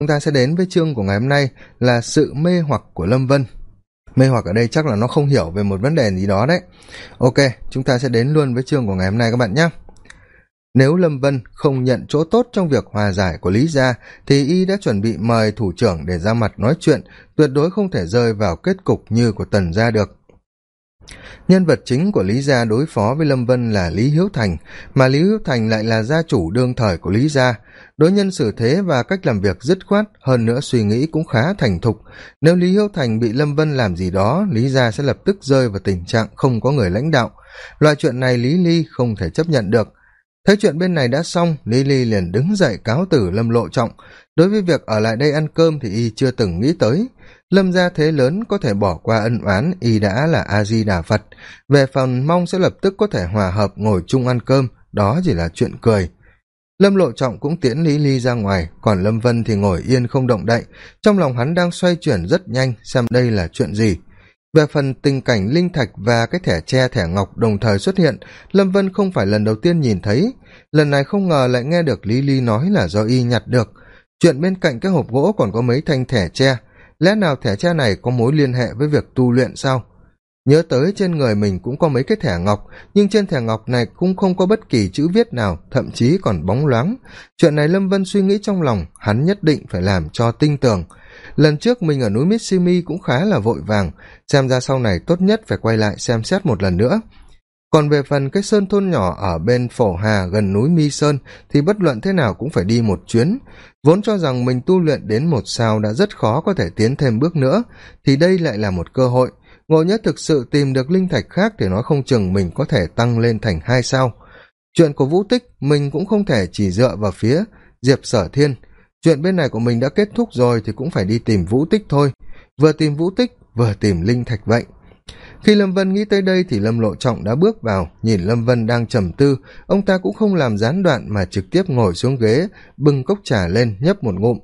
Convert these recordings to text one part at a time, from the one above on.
chúng ta sẽ đến với chương của ngày hôm nay là sự mê hoặc của lâm vân. Mê hoặc ở đây chắc là nó không hiểu về một vấn đề gì đó đấy. Ok, chúng ta sẽ đến luôn với chương của ngày hôm nay các bạn nhé. Nếu lâm vân không nhận chỗ tốt trong việc hòa giải của lý gia, thì y đã chuẩn bị mời thủ trưởng để ra mặt nói chuyện, tuyệt đối không thể rơi vào kết cục như của tần gia được nhân vật chính của lý gia đối phó với lâm vân là lý hiếu thành, mà lý hiếu thành lại là gia chủ đương thời của lý gia. Đối nhân xử thế và cách làm việc dứt khoát, hơn nữa suy nghĩ cũng khá thành thục. Nếu lý hiếu thành bị lâm vân làm gì đó, lý gia sẽ lập tức rơi vào tình trạng không có người lãnh đạo. Loại chuyện này lý ly không thể chấp nhận được. Thấy chuyện bên này đã xong, lý ly liền đứng dậy cáo tử lâm lộ trọng. Đối với việc ở lại đây ăn cơm thì y chưa từng nghĩ tới lâm gia thế lớn có thể bỏ qua ân oán, y đã là a di đà phật. Về phần mong sẽ lập tức có thể hòa hợp ngồi chung ăn cơm, đó chỉ là chuyện cười. Lâm lộ trọng cũng tiễn lý ly ra ngoài, còn lâm vân thì ngồi yên không động đậy. Trong lòng hắn đang xoay chuyển rất nhanh, xem đây là chuyện gì. Về phần tình cảnh linh thạch và cái thẻ tre, thẻ ngọc đồng thời xuất hiện, lâm vân không phải lần đầu tiên nhìn thấy. Lần này không ngờ lại nghe được lý ly nói là do y nhặt được. Chuyện bên cạnh cái hộp gỗ còn có mấy thanh thẻ tre lẽ nào thẻ tre này có mối liên hệ với việc tu luyện sao? Nhớ tới trên người mình cũng có mấy cái thẻ ngọc, nhưng trên thẻ ngọc này cũng không có bất kỳ chữ viết nào, thậm chí còn bóng loáng. Chuyện này lâm vân suy nghĩ trong lòng, hắn nhất định phải làm cho tinh tường lần trước mình ở núi mitsimi cũng khá là vội vàng, xem ra sau này tốt nhất phải quay lại xem xét một lần nữa còn về phần cái sơn thôn nhỏ ở bên phổ hà gần núi mi sơn thì bất luận thế nào cũng phải đi một chuyến. Vốn cho rằng mình tu luyện đến một sao đã rất khó có thể tiến thêm bước nữa, thì đây lại là một cơ hội. Ngộ nhất thực sự tìm được linh thạch khác thì nói không chừng mình có thể tăng lên thành hai sao. Chuyện của vũ tích, mình cũng không thể chỉ dựa vào phía diệp sở thiên. Chuyện bên này của mình đã kết thúc rồi thì cũng phải đi tìm vũ tích thôi. Vừa tìm vũ tích, vừa tìm linh thạch vậy khi lâm vân nghĩ tới đây thì lâm lộ trọng đã bước vào, nhìn lâm vân đang trầm tư. Ông ta cũng không làm gián đoạn mà trực tiếp ngồi xuống ghế, bưng cốc trà lên, nhấp một ngụm.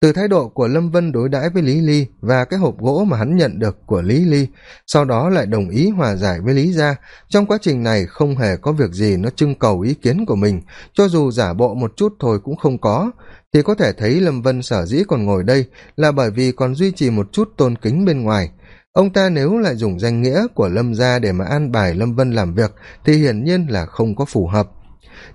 Từ thái độ của lâm vân đối đãi với lý ly và cái hộp gỗ mà hắn nhận được của lý ly, sau đó lại đồng ý hòa giải với lý gia. Trong quá trình này không hề có việc gì, nó trưng cầu ý kiến của mình. Cho dù giả bộ một chút thôi cũng không có. Thì có thể thấy lâm vân sở dĩ còn ngồi đây là bởi vì còn duy trì một chút tôn kính bên ngoài ông ta nếu lại dùng danh nghĩa của lâm gia để mà an bài lâm vân làm việc, thì hiển nhiên là không có phù hợp.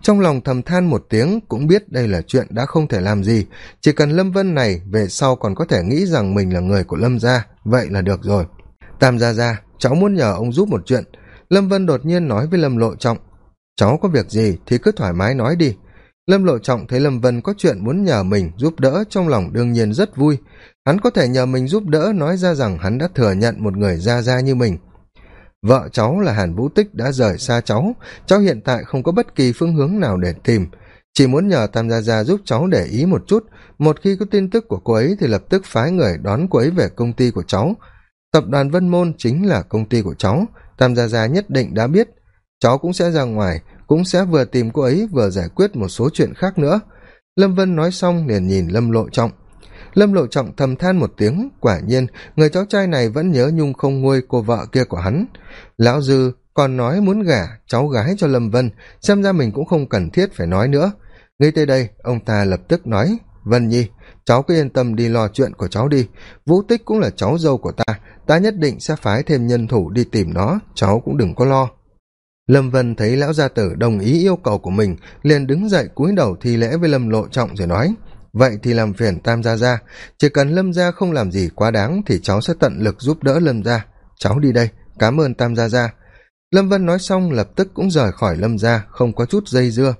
Trong lòng thầm than một tiếng, cũng biết đây là chuyện đã không thể làm gì. Chỉ cần lâm vân này về sau còn có thể nghĩ rằng mình là người của lâm gia, vậy là được rồi. Tam gia gia, cháu muốn nhờ ông giúp một chuyện. Lâm vân đột nhiên nói với lâm lộ trọng, cháu có việc gì thì cứ thoải mái nói đi lâm lộ trọng thấy lâm vân có chuyện muốn nhờ mình giúp đỡ trong lòng đương nhiên rất vui. Hắn có thể nhờ mình giúp đỡ nói ra rằng hắn đã thừa nhận một người ra ra như mình. Vợ cháu là hàn vũ tích đã rời xa cháu. Cháu hiện tại không có bất kỳ phương hướng nào để tìm. Chỉ muốn nhờ tam gia gia giúp cháu để ý một chút. Một khi có tin tức của cô ấy thì lập tức phái người đón cô ấy về công ty của cháu. Tập đoàn vân môn chính là công ty của cháu. Tam gia gia nhất định đã biết. Cháu cũng sẽ ra ngoài cũng sẽ vừa tìm cô ấy vừa giải quyết một số chuyện khác nữa. Lâm vân nói xong liền nhìn lâm lộ trọng. Lâm lộ trọng thầm than một tiếng, quả nhiên, người cháu trai này vẫn nhớ nhung không nguôi cô vợ kia của hắn. Lão dư còn nói muốn gả cháu gái cho lâm vân, xem ra mình cũng không cần thiết phải nói nữa. Ngay tới đây, ông ta lập tức nói, vân nhi, cháu cứ yên tâm đi lo chuyện của cháu đi. Vũ tích cũng là cháu dâu của ta ta nhất định sẽ phái thêm nhân thủ đi tìm nó, cháu cũng đừng có lo lâm vân thấy lão gia tử đồng ý yêu cầu của mình, liền đứng dậy cúi đầu thi lễ với lâm lộ trọng rồi nói, vậy thì làm phiền tam gia gia, chỉ cần lâm gia không làm gì quá đáng thì cháu sẽ tận lực giúp đỡ lâm gia. Cháu đi đây cám ơn tam gia gia. Lâm vân nói xong lập tức cũng rời khỏi lâm gia, không có chút dây dưa.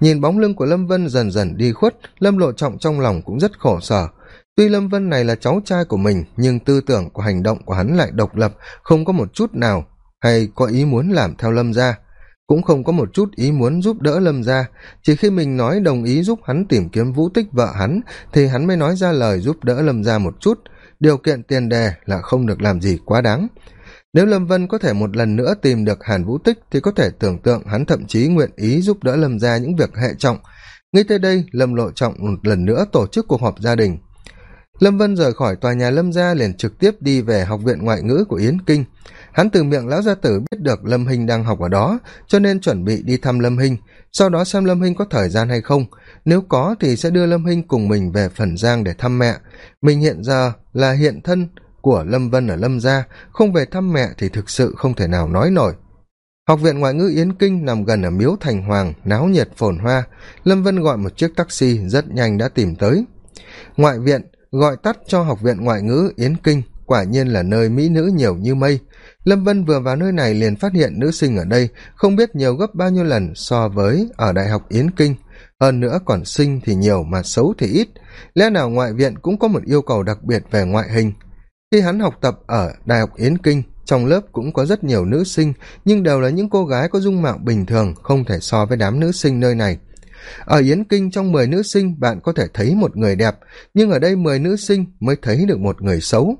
Nhìn bóng lưng của lâm vân dần dần đi khuất, lâm lộ trọng trong lòng cũng rất khổ sở. Tuy lâm vân này là cháu trai của mình, nhưng tư tưởng của hành động của hắn lại độc lập, không có một chút nào hay có ý muốn làm theo lâm gia? Cũng không có một chút ý muốn giúp đỡ lâm gia, chỉ khi mình nói đồng ý giúp hắn tìm kiếm vũ tích vợ hắn, thì hắn mới nói ra lời giúp đỡ lâm gia một chút. Điều kiện tiền đề là không được làm gì quá đáng. Nếu lâm vân có thể một lần nữa tìm được hàn vũ tích thì có thể tưởng tượng hắn thậm chí nguyện ý giúp đỡ lâm gia những việc hệ trọng. Ngay tới đây, lâm lộ trọng một lần nữa tổ chức cuộc họp gia đình lâm vân rời khỏi tòa nhà lâm gia liền trực tiếp đi về học viện ngoại ngữ của yến kinh. Hắn từ miệng lão gia tử biết được lâm hinh đang học ở đó, cho nên chuẩn bị đi thăm lâm hinh. Sau đó xem lâm hinh có thời gian hay không. Nếu có thì sẽ đưa lâm hinh cùng mình về phần giang để thăm mẹ. Mình hiện giờ là hiện thân của lâm vân ở lâm gia, không về thăm mẹ thì thực sự không thể nào nói nổi. Học viện ngoại ngữ yến kinh nằm gần ở miếu thành hoàng, náo nhiệt phồn hoa. Lâm vân gọi một chiếc taxi rất nhanh đã tìm tới. Ngoại viện gọi tắt cho học viện ngoại ngữ yến kinh, quả nhiên là nơi mỹ nữ nhiều như mây. Lâm vân vừa vào nơi này liền phát hiện nữ sinh ở đây, không biết nhiều gấp bao nhiêu lần so với ở đại học yến kinh. Hơn nữa còn sinh thì nhiều mà xấu thì ít. Lẽ nào ngoại viện cũng có một yêu cầu đặc biệt về ngoại hình? Khi hắn học tập ở đại học yến kinh, trong lớp cũng có rất nhiều nữ sinh, nhưng đều là những cô gái có dung mạo bình thường, không thể so với đám nữ sinh nơi này ở yến kinh trong mười nữ sinh, bạn có thể thấy một người đẹp, nhưng ở đây mười nữ sinh mới thấy được một người xấu.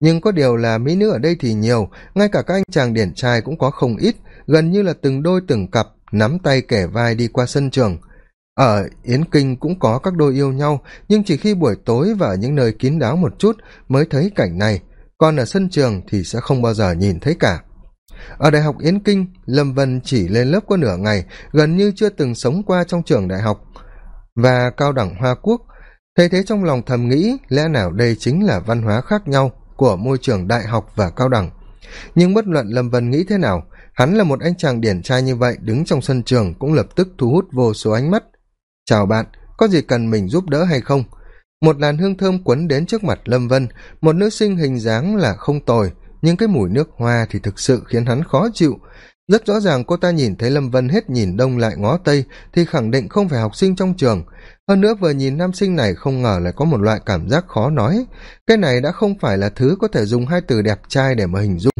Nhưng có điều là mỹ nữ ở đây thì nhiều, ngay cả các anh chàng điển trai cũng có không ít, gần như là từng đôi từng cặp, nắm tay kẻ vai đi qua sân trường. Ở yến kinh cũng có các đôi yêu nhau, nhưng chỉ khi buổi tối và ở những nơi kín đáo một chút mới thấy cảnh này. Còn ở sân trường thì sẽ không bao giờ nhìn thấy cả ở đại học yến kinh, lâm vân chỉ lên lớp có nửa ngày, gần như chưa từng sống qua trong trường đại học. Và cao đẳng hoa quốc thấy thế trong lòng thầm nghĩ lẽ nào đây chính là văn hóa khác nhau của môi trường đại học và cao đẳng. Nhưng bất luận lâm vân nghĩ thế nào, hắn là một anh chàng điển trai như vậy đứng trong sân trường cũng lập tức thu hút vô số ánh mắt. Chào bạn, có gì cần mình giúp đỡ hay không? Một làn hương thơm quấn đến trước mặt lâm vân, một nữ sinh hình dáng là không tồi nhưng cái mùi nước hoa thì thực sự khiến hắn khó chịu. Rất rõ ràng cô ta nhìn thấy lâm vân hết nhìn đông lại ngó tây thì khẳng định không phải học sinh trong trường. Hơn nữa vừa nhìn nam sinh này không ngờ lại có một loại cảm giác khó nói. Cái này đã không phải là thứ có thể dùng hai từ đẹp trai để mà hình dung.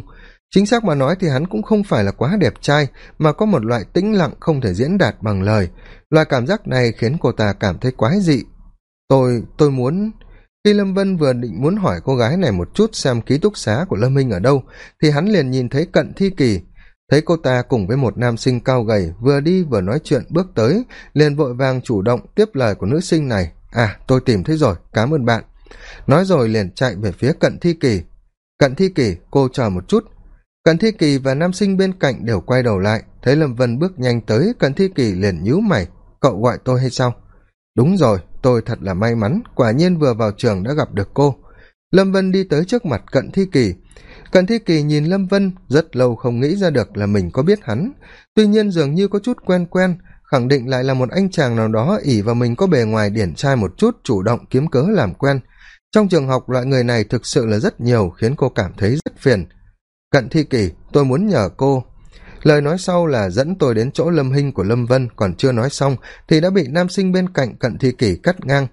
Chính xác mà nói thì hắn cũng không phải là quá đẹp trai, mà có một loại tĩnh lặng không thể diễn đạt bằng lời. Loại cảm giác này khiến cô ta cảm thấy quái dị. Tôi tôi muốn khi lâm vân vừa định muốn hỏi cô gái này một chút xem ký túc xá của lâm minh ở đâu, thì hắn liền nhìn thấy cận thi kỳ. Thấy cô ta cùng với một nam sinh cao gầy vừa đi vừa nói chuyện bước tới, liền vội vàng chủ động tiếp lời của nữ sinh này. À tôi tìm thấy rồi, cảm ơn bạn. Nói rồi liền chạy về phía cận thi kỳ. Cận thi kỳ, cô chờ một chút. Cận thi kỳ và nam sinh bên cạnh đều quay đầu lại, thấy lâm vân bước nhanh tới, cận thi kỳ liền nhíu mày. Cậu gọi tôi hay sao? Đúng rồi tôi thật là may mắn, quả nhiên vừa vào trường đã gặp được cô. Lâm vân đi tới trước mặt cận thi kỳ. Cận thi kỳ nhìn lâm vân, rất lâu không nghĩ ra được là mình có biết hắn. Tuy nhiên dường như có chút quen quen, khẳng định lại là một anh chàng nào đó ỉ vào mình có bề ngoài điển trai một chút, chủ động kiếm cớ làm quen. Trong trường học, loại người này thực sự là rất nhiều, khiến cô cảm thấy rất phiền. Cận thi kỳ, tôi muốn nhờ cô lời nói sau là dẫn tôi đến chỗ lâm hinh của lâm vân, còn chưa nói xong thì đã bị nam sinh bên cạnh cận thi kỷ cắt ngang.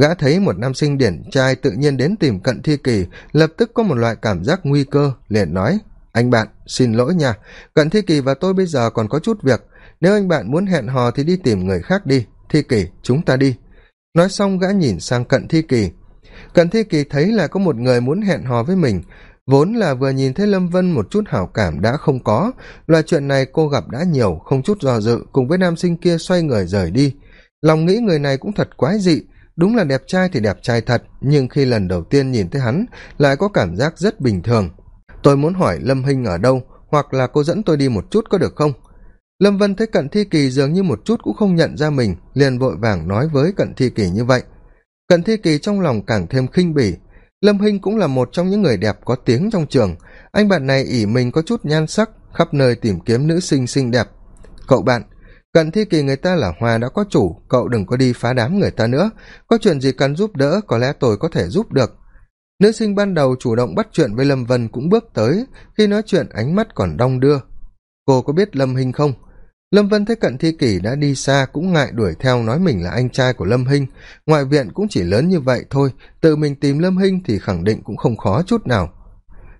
Gã thấy một nam sinh điển trai tự nhiên đến tìm cận thi kỳ, lập tức có một loại cảm giác nguy cơ, liền nói, anh bạn, xin lỗi nha, cận thi kỳ và tôi bây giờ còn có chút việc. Nếu anh bạn muốn hẹn hò thì đi tìm người khác đi. Thi kỳ, chúng ta đi. Nói xong gã nhìn sang cận thi kỳ. Cận thi kỳ thấy là có một người muốn hẹn hò với mình vốn là vừa nhìn thấy lâm vân một chút hảo cảm đã không có, loại chuyện này cô gặp đã nhiều, không chút do dự, cùng với nam sinh kia xoay người rời đi. Lòng nghĩ người này cũng thật quái dị, đúng là đẹp trai thì đẹp trai thật, nhưng khi lần đầu tiên nhìn thấy hắn, lại có cảm giác rất bình thường. Tôi muốn hỏi lâm hinh ở đâu, hoặc là cô dẫn tôi đi một chút có được không? Lâm vân thấy cận thi kỳ dường như một chút cũng không nhận ra mình, liền vội vàng nói với cận thi kỳ như vậy. Cận thi kỳ trong lòng càng thêm khinh bỉ lâm hinh cũng là một trong những người đẹp có tiếng trong trường. Anh bạn này ỉ mình có chút nhan sắc, khắp nơi tìm kiếm nữ sinh xinh đẹp. Cậu bạn, cận thi kỳ người ta là hoa đã có chủ, cậu đừng có đi phá đám người ta nữa. Có chuyện gì cần giúp đỡ, có lẽ tôi có thể giúp được. Nữ sinh ban đầu chủ động bắt chuyện với lâm vân cũng bước tới. Khi nói chuyện, ánh mắt còn đong đưa. Cô có biết lâm hinh không? Lâm vân thấy cận thi kỷ đã đi xa cũng ngại đuổi theo nói mình là anh trai của lâm hinh. Ngoại viện cũng chỉ lớn như vậy thôi, tự mình tìm lâm hinh thì khẳng định cũng không khó chút nào.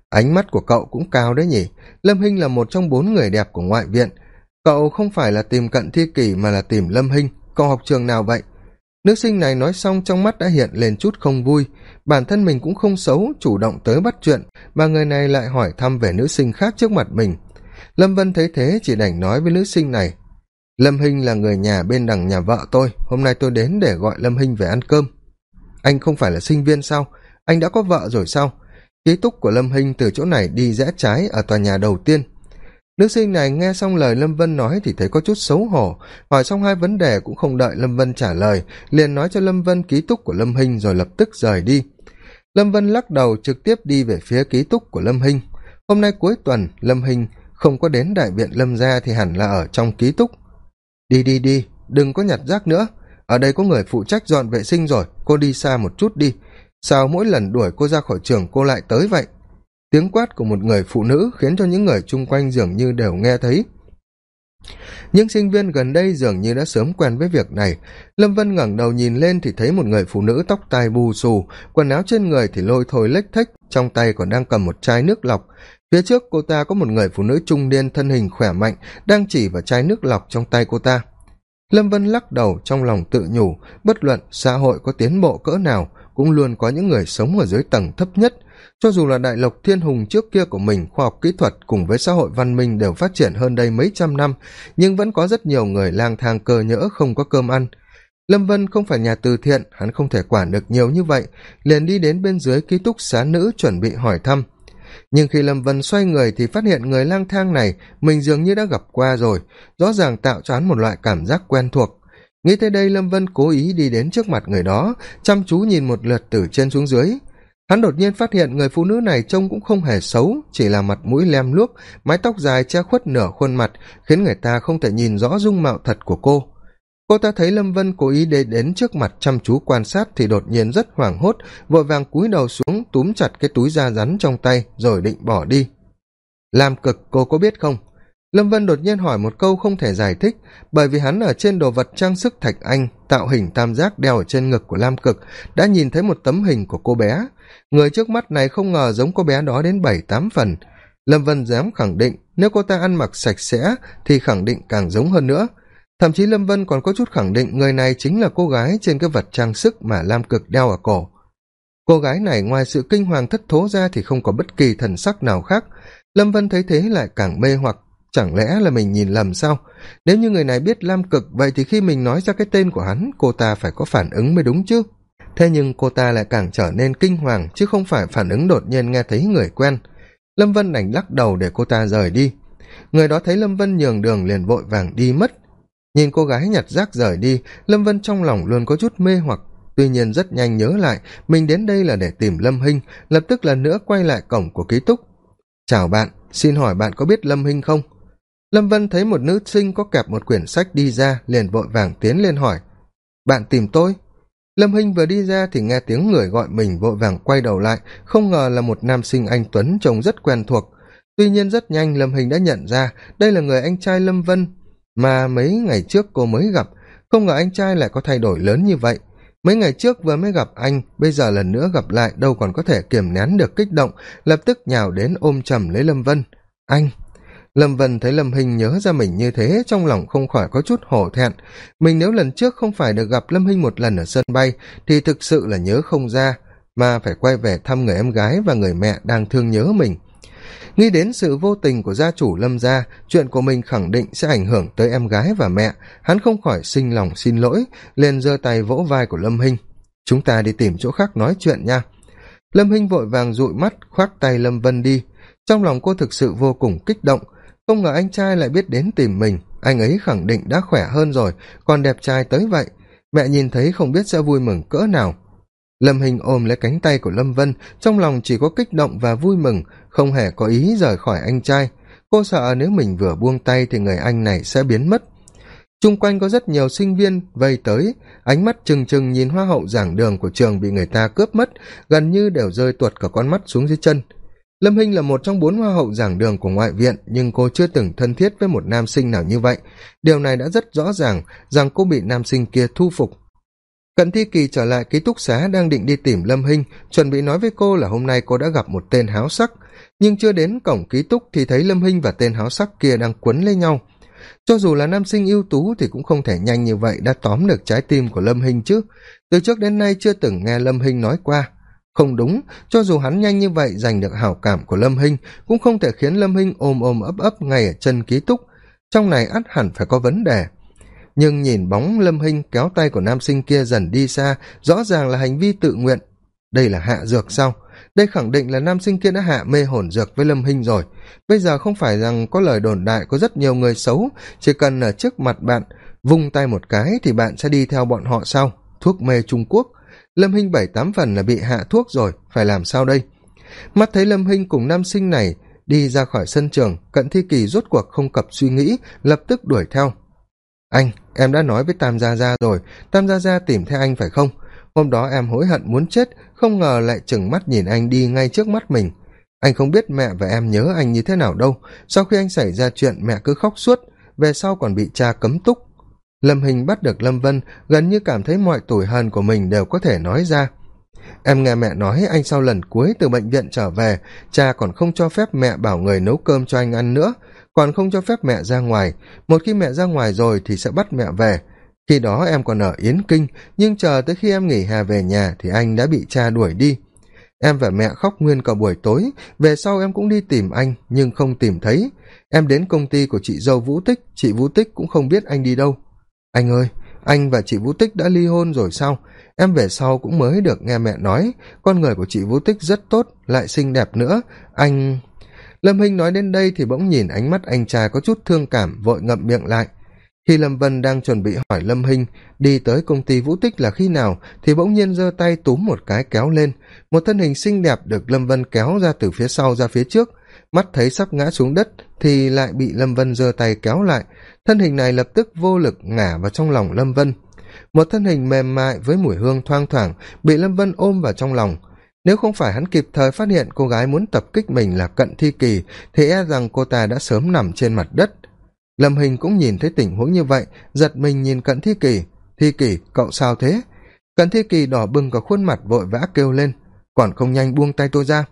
Ánh mắt của cậu cũng cao đấy nhỉ? Lâm hinh là một trong bốn người đẹp của ngoại viện. Cậu không phải là tìm cận thi kỷ mà là tìm lâm hinh. Cậu học trường nào vậy? Nữ sinh này nói xong trong mắt đã hiện lên chút không vui. Bản thân mình cũng không xấu, chủ động tới bắt chuyện, mà người này lại hỏi thăm về nữ sinh khác trước mặt mình lâm vân thấy thế chỉ đành nói với nữ sinh này, lâm hinh là người nhà bên đằng nhà vợ tôi, hôm nay tôi đến để gọi lâm hinh về ăn cơm. Anh không phải là sinh viên sao? Anh đã có vợ rồi sao? Ký túc của lâm hinh từ chỗ này đi rẽ trái ở tòa nhà đầu tiên. Nữ sinh này nghe xong lời lâm vân nói thì thấy có chút xấu hổ, hỏi xong hai vấn đề cũng không đợi lâm vân trả lời, liền nói cho lâm vân ký túc của lâm hinh rồi lập tức rời đi. Lâm vân lắc đầu trực tiếp đi về phía ký túc của lâm hinh. Hôm nay cuối tuần, lâm hinh không có đến đại viện lâm gia thì hẳn là ở trong ký túc. Đi đi đi, đừng có nhặt rác nữa. Ở đây có người phụ trách dọn vệ sinh rồi, cô đi xa một chút đi. Sao mỗi lần đuổi cô ra khỏi trường cô lại tới vậy? Tiếng quát của một người phụ nữ khiến cho những người chung quanh dường như đều nghe thấy. Những sinh viên gần đây dường như đã sớm quen với việc này. Lâm vân ngẩng đầu nhìn lên thì thấy một người phụ nữ tóc tai bù xù, quần áo trên người thì lôi thôi lếch thếch, trong tay còn đang cầm một chai nước lọc phía trước cô ta có một người phụ nữ trung niên thân hình khỏe mạnh, đang chỉ vào chai nước lọc trong tay cô ta. Lâm vân lắc đầu trong lòng tự nhủ, bất luận xã hội có tiến bộ cỡ nào, cũng luôn có những người sống ở dưới tầng thấp nhất. Cho dù là đại lộc thiên hùng trước kia của mình, khoa học kỹ thuật cùng với xã hội văn minh đều phát triển hơn đây mấy trăm năm, nhưng vẫn có rất nhiều người lang thang cơ nhỡ không có cơm ăn. Lâm vân không phải nhà từ thiện, hắn không thể quản được nhiều như vậy, liền đi đến bên dưới ký túc xá nữ chuẩn bị hỏi thăm nhưng khi lâm vân xoay người thì phát hiện người lang thang này mình dường như đã gặp qua rồi, rõ ràng tạo cho hắn một loại cảm giác quen thuộc. Nghĩ tới đây lâm vân cố ý đi đến trước mặt người đó, chăm chú nhìn một lượt từ trên xuống dưới. Hắn đột nhiên phát hiện người phụ nữ này trông cũng không hề xấu, chỉ là mặt mũi lem luốc, mái tóc dài che khuất nửa khuôn mặt, khiến người ta không thể nhìn rõ dung mạo thật của cô cô ta thấy lâm vân cố ý để đến trước mặt chăm chú quan sát thì đột nhiên rất hoảng hốt, vội vàng cúi đầu xuống, túm chặt cái túi da rắn trong tay, rồi định bỏ đi. Làm cực, cô có biết không? Lâm vân đột nhiên hỏi một câu không thể giải thích, bởi vì hắn ở trên đồ vật trang sức thạch anh, tạo hình tam giác đeo ở trên ngực của lam cực, đã nhìn thấy một tấm hình của cô bé. Người trước mắt này không ngờ giống cô bé đó đến bảy, tám phần. Lâm vân dám khẳng định, nếu cô ta ăn mặc sạch sẽ thì khẳng định càng giống hơn nữa thậm chí lâm vân còn có chút khẳng định người này chính là cô gái trên cái vật trang sức mà lam cực đeo ở cổ. Cô gái này ngoài sự kinh hoàng thất thố ra thì không có bất kỳ thần sắc nào khác. Lâm vân thấy thế lại càng mê hoặc. Chẳng lẽ là mình nhìn lầm sao? Nếu như người này biết lam cực, vậy thì khi mình nói ra cái tên của hắn, cô ta phải có phản ứng mới đúng chứ. Thế nhưng cô ta lại càng trở nên kinh hoàng, chứ không phải phản ứng đột nhiên nghe thấy người quen. Lâm vân đành lắc đầu để cô ta rời đi. Người đó thấy lâm vân nhường đường liền vội vàng đi mất nhìn cô gái nhặt rác rời đi, lâm vân trong lòng luôn có chút mê hoặc. Tuy nhiên rất nhanh nhớ lại, mình đến đây là để tìm lâm hinh, lập tức lần nữa quay lại cổng của ký túc. Chào bạn, xin hỏi bạn có biết lâm hinh không? Lâm vân thấy một nữ sinh có kẹp một quyển sách đi ra, liền vội vàng tiến lên hỏi. Bạn tìm tôi? Lâm hinh vừa đi ra thì nghe tiếng người gọi mình vội vàng quay đầu lại, không ngờ là một nam sinh anh tuấn trông rất quen thuộc. Tuy nhiên rất nhanh lâm Hinh đã nhận ra, đây là người anh trai lâm vân mà mấy ngày trước cô mới gặp, không ngờ anh trai lại có thay đổi lớn như vậy. Mấy ngày trước vừa mới gặp anh, bây giờ lần nữa gặp lại, đâu còn có thể kiềm nén được kích động, lập tức nhào đến ôm chầm lấy lâm vân. Anh! Lâm vân thấy lâm hình nhớ ra mình như thế, trong lòng không khỏi có chút hổ thẹn. Mình nếu lần trước không phải được gặp lâm hinh một lần ở sân bay, thì thực sự là nhớ không ra, mà phải quay về thăm người em gái và người mẹ đang thương nhớ mình nghĩ đến sự vô tình của gia chủ lâm gia, chuyện của mình khẳng định sẽ ảnh hưởng tới em gái và mẹ. Hắn không khỏi sinh lòng xin lỗi, liền giơ tay vỗ vai của lâm hinh. Chúng ta đi tìm chỗ khác nói chuyện nha. Lâm hinh vội vàng dụi mắt, khoác tay lâm vân đi. Trong lòng cô thực sự vô cùng kích động. Không ngờ anh trai lại biết đến tìm mình. Anh ấy khẳng định đã khỏe hơn rồi, còn đẹp trai tới vậy. Mẹ nhìn thấy không biết sẽ vui mừng cỡ nào lâm hình ôm lấy cánh tay của lâm vân, trong lòng chỉ có kích động và vui mừng, không hề có ý rời khỏi anh trai. Cô sợ nếu mình vừa buông tay thì người anh này sẽ biến mất. Chung quanh có rất nhiều sinh viên vây tới, ánh mắt trừng trừng nhìn hoa hậu giảng đường của trường bị người ta cướp mất, gần như đều rơi tuột cả con mắt xuống dưới chân. Lâm hinh là một trong bốn hoa hậu giảng đường của ngoại viện, nhưng cô chưa từng thân thiết với một nam sinh nào như vậy. Điều này đã rất rõ ràng rằng cô bị nam sinh kia thu phục cận thi kỳ trở lại ký túc xá đang định đi tìm lâm hinh, chuẩn bị nói với cô là hôm nay cô đã gặp một tên háo sắc. Nhưng chưa đến cổng ký túc thì thấy lâm hinh và tên háo sắc kia đang quấn lấy nhau. Cho dù là nam sinh ưu tú thì cũng không thể nhanh như vậy đã tóm được trái tim của lâm hinh chứ. Từ trước đến nay chưa từng nghe lâm hinh nói qua. Không đúng, cho dù hắn nhanh như vậy giành được hảo cảm của lâm hinh cũng không thể khiến lâm hinh ôm ôm ấp ấp ngay ở chân ký túc. Trong này ắt hẳn phải có vấn đề nhưng nhìn bóng lâm hinh kéo tay của nam sinh kia dần đi xa, rõ ràng là hành vi tự nguyện. Đây là hạ dược sao? Đây khẳng định là nam sinh kia đã hạ mê hồn dược với lâm hinh rồi. Bây giờ không phải rằng có lời đồn đại có rất nhiều người xấu, chỉ cần ở trước mặt bạn vung tay một cái thì bạn sẽ đi theo bọn họ sau. Thuốc mê trung quốc. Lâm hinh bảy tám phần là bị hạ thuốc rồi, phải làm sao đây? Mắt thấy lâm hinh cùng nam sinh này đi ra khỏi sân trường, cận thi kỳ rốt cuộc không cập suy nghĩ, lập tức đuổi theo. Anh! Em đã nói với tam gia gia rồi, tam gia gia tìm theo anh phải không? Hôm đó em hối hận muốn chết, không ngờ lại chừng mắt nhìn anh đi ngay trước mắt mình. Anh không biết mẹ và em nhớ anh như thế nào đâu. Sau khi anh xảy ra chuyện, mẹ cứ khóc suốt, về sau còn bị cha cấm túc. Lâm hình bắt được lâm vân, gần như cảm thấy mọi tủi hờn của mình đều có thể nói ra. Em nghe mẹ nói anh sau lần cuối từ bệnh viện trở về, cha còn không cho phép mẹ bảo người nấu cơm cho anh ăn nữa còn không cho phép mẹ ra ngoài, một khi mẹ ra ngoài rồi thì sẽ bắt mẹ về. Khi đó em còn ở yến kinh, nhưng chờ tới khi em nghỉ hè về nhà thì anh đã bị cha đuổi đi. Em và mẹ khóc nguyên cả buổi tối, về sau em cũng đi tìm anh, nhưng không tìm thấy. Em đến công ty của chị dâu vũ tích, chị vũ tích cũng không biết anh đi đâu. Anh ơi, anh và chị vũ tích đã ly hôn rồi sao? Em về sau cũng mới được nghe mẹ nói, con người của chị vũ tích rất tốt, lại xinh đẹp nữa. Anh lâm hinh nói đến đây thì bỗng nhìn ánh mắt anh trai có chút thương cảm, vội ngậm miệng lại. Khi lâm vân đang chuẩn bị hỏi lâm hinh đi tới công ty vũ tích là khi nào, thì bỗng nhiên giơ tay túm một cái kéo lên. Một thân hình xinh đẹp được lâm vân kéo ra từ phía sau ra phía trước. Mắt thấy sắp ngã xuống đất thì lại bị lâm vân giơ tay kéo lại. Thân hình này lập tức vô lực ngả vào trong lòng lâm vân. Một thân hình mềm mại với mùi hương thoang thoảng bị lâm vân ôm vào trong lòng nếu không phải hắn kịp thời phát hiện cô gái muốn tập kích mình là cận thi kỳ, thì e rằng cô ta đã sớm nằm trên mặt đất. Lâm hình cũng nhìn thấy tình huống như vậy, giật mình nhìn cận thi kỳ. Thi kỳ, cậu sao thế? Cận thi kỳ đỏ bừng cả khuôn mặt vội vã kêu lên. Còn không nhanh buông tay tôi ra.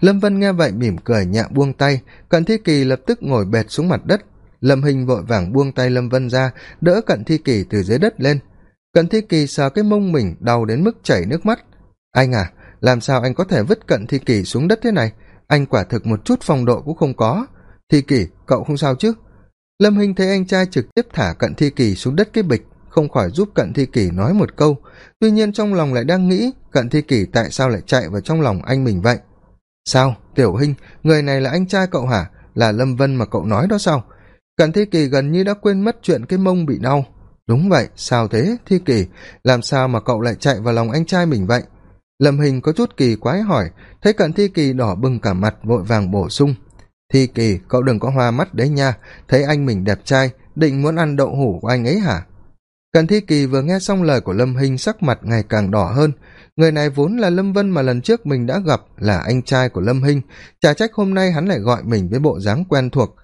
Lâm vân nghe vậy mỉm cười nhẹ buông tay. Cận thi kỳ lập tức ngồi bệt xuống mặt đất. Lâm hình vội vàng buông tay lâm vân ra, đỡ cận thi kỳ từ dưới đất lên. Cận thi kỳ sờ cái mông mình, đau đến mức chảy nước mắt anh à làm sao anh có thể vứt cận thi kỷ xuống đất thế này? Anh quả thực một chút phong độ cũng không có. Thi kỷ, cậu không sao chứ? Lâm hình thấy anh trai trực tiếp thả cận thi kỷ xuống đất cái bịch không khỏi giúp cận thi kỷ nói một câu. Tuy nhiên trong lòng lại đang nghĩ cận thi kỷ tại sao lại chạy vào trong lòng anh mình vậy? Sao tiểu hình người này là anh trai cậu hả? Là lâm vân mà cậu nói đó sao? Cận thi kỳ gần như đã quên mất chuyện cái mông bị đau. Đúng vậy sao thế thi kỳ làm sao mà cậu lại chạy vào lòng anh trai mình vậy? Lâm hình có chút kỳ quái hỏi thấy cận thi kỳ đỏ bừng cả mặt vội vàng bổ sung. Thi kỳ cậu đừng có hoa mắt đấy nha thấy anh mình đẹp trai định muốn ăn đậu hủ của anh ấy hả? Cận thi kỳ vừa nghe xong lời của lâm Hình, sắc mặt ngày càng đỏ hơn. Người này vốn là lâm vân mà lần trước mình đã gặp là anh trai của lâm hinh chả trách hôm nay hắn lại gọi mình với bộ dáng quen thuộc.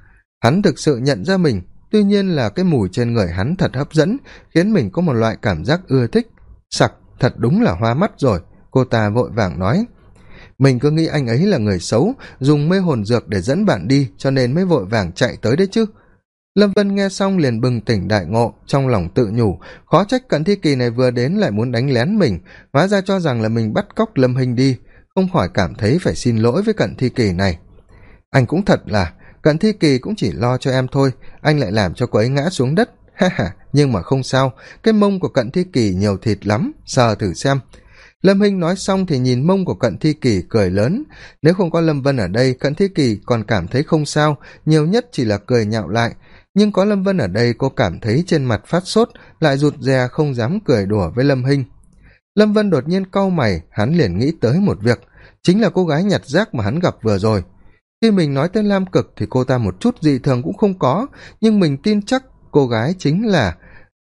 Hắn thực sự nhận ra mình tuy nhiên là cái mùi trên người hắn thật hấp dẫn khiến mình có một loại cảm giác ưa thích. Sặc thật đúng là hoa mắt rồi cô ta vội vàng nói, mình cứ nghĩ anh ấy là người xấu, dùng mê hồn dược để dẫn bạn đi, cho nên mới vội vàng chạy tới đấy chứ. Lâm vân nghe xong liền bừng tỉnh đại ngộ, trong lòng tự nhủ, khó trách cận thi kỳ này vừa đến lại muốn đánh lén mình, hóa ra cho rằng là mình bắt cóc lâm hình đi, không khỏi cảm thấy phải xin lỗi với cận thi kỳ này. Anh cũng thật là, cận thi kỳ cũng chỉ lo cho em thôi, anh lại làm cho cô ấy ngã xuống đất, ha ha, nhưng mà không sao, cái mông của cận thi kỳ nhiều thịt lắm, sờ thử xem lâm hinh nói xong thì nhìn mông của cận thi kỳ cười lớn. Nếu không có lâm vân ở đây, cận thi kỳ còn cảm thấy không sao, nhiều nhất chỉ là cười nhạo lại. Nhưng có lâm vân ở đây, cô cảm thấy trên mặt phát sốt, lại rụt rè không dám cười đùa với lâm hinh. Lâm vân đột nhiên cau mày, hắn liền nghĩ tới một việc. Chính là cô gái nhặt rác mà hắn gặp vừa rồi. Khi mình nói tên lam cực thì cô ta một chút gì thường cũng không có, nhưng mình tin chắc cô gái chính là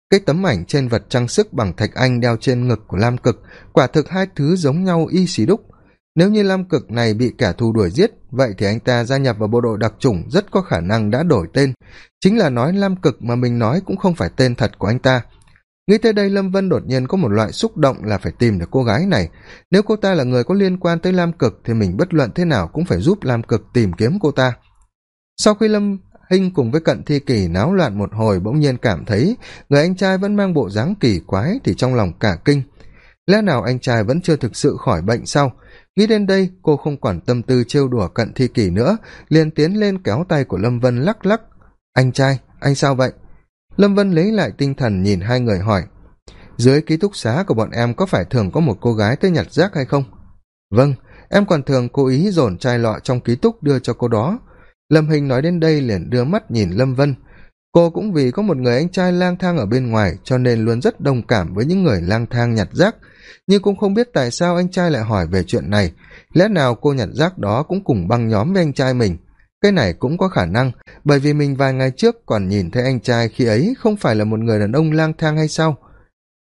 cái tấm ảnh trên vật trang sức bằng thạch anh đeo trên ngực của lam cực, quả thực hai thứ giống nhau y xì đúc. Nếu như lam cực này bị kẻ thù đuổi giết, vậy thì anh ta gia nhập vào bộ đội đặc chủng rất có khả năng đã đổi tên. Chính là nói lam cực mà mình nói cũng không phải tên thật của anh ta. Nghĩ tới đây lâm vân đột nhiên có một loại xúc động là phải tìm được cô gái này. Nếu cô ta là người có liên quan tới lam cực thì mình bất luận thế nào cũng phải giúp lam cực tìm kiếm cô ta. Sau khi lâm hinh cùng với cận thi kỳ náo loạn một hồi bỗng nhiên cảm thấy người anh trai vẫn mang bộ dáng kỳ quái thì trong lòng cả kinh. Lẽ nào anh trai vẫn chưa thực sự khỏi bệnh sao? Nghĩ đến đây, cô không quản tâm tư trêu đùa cận thi kỳ nữa, liền tiến lên kéo tay của lâm vân lắc lắc. Anh trai, anh sao vậy? Lâm vân lấy lại tinh thần nhìn hai người hỏi. Dưới ký túc xá của bọn em có phải thường có một cô gái tới nhặt rác hay không? Vâng em còn thường cố ý dồn chai lọ trong ký túc đưa cho cô đó lâm hình nói đến đây liền đưa mắt nhìn lâm vân. Cô cũng vì có một người anh trai lang thang ở bên ngoài, cho nên luôn rất đồng cảm với những người lang thang nhặt rác. Nhưng cũng không biết tại sao anh trai lại hỏi về chuyện này. Lẽ nào cô nhặt rác đó cũng cùng băng nhóm với anh trai mình? Cái này cũng có khả năng, bởi vì mình vài ngày trước còn nhìn thấy anh trai khi ấy không phải là một người đàn ông lang thang hay sao?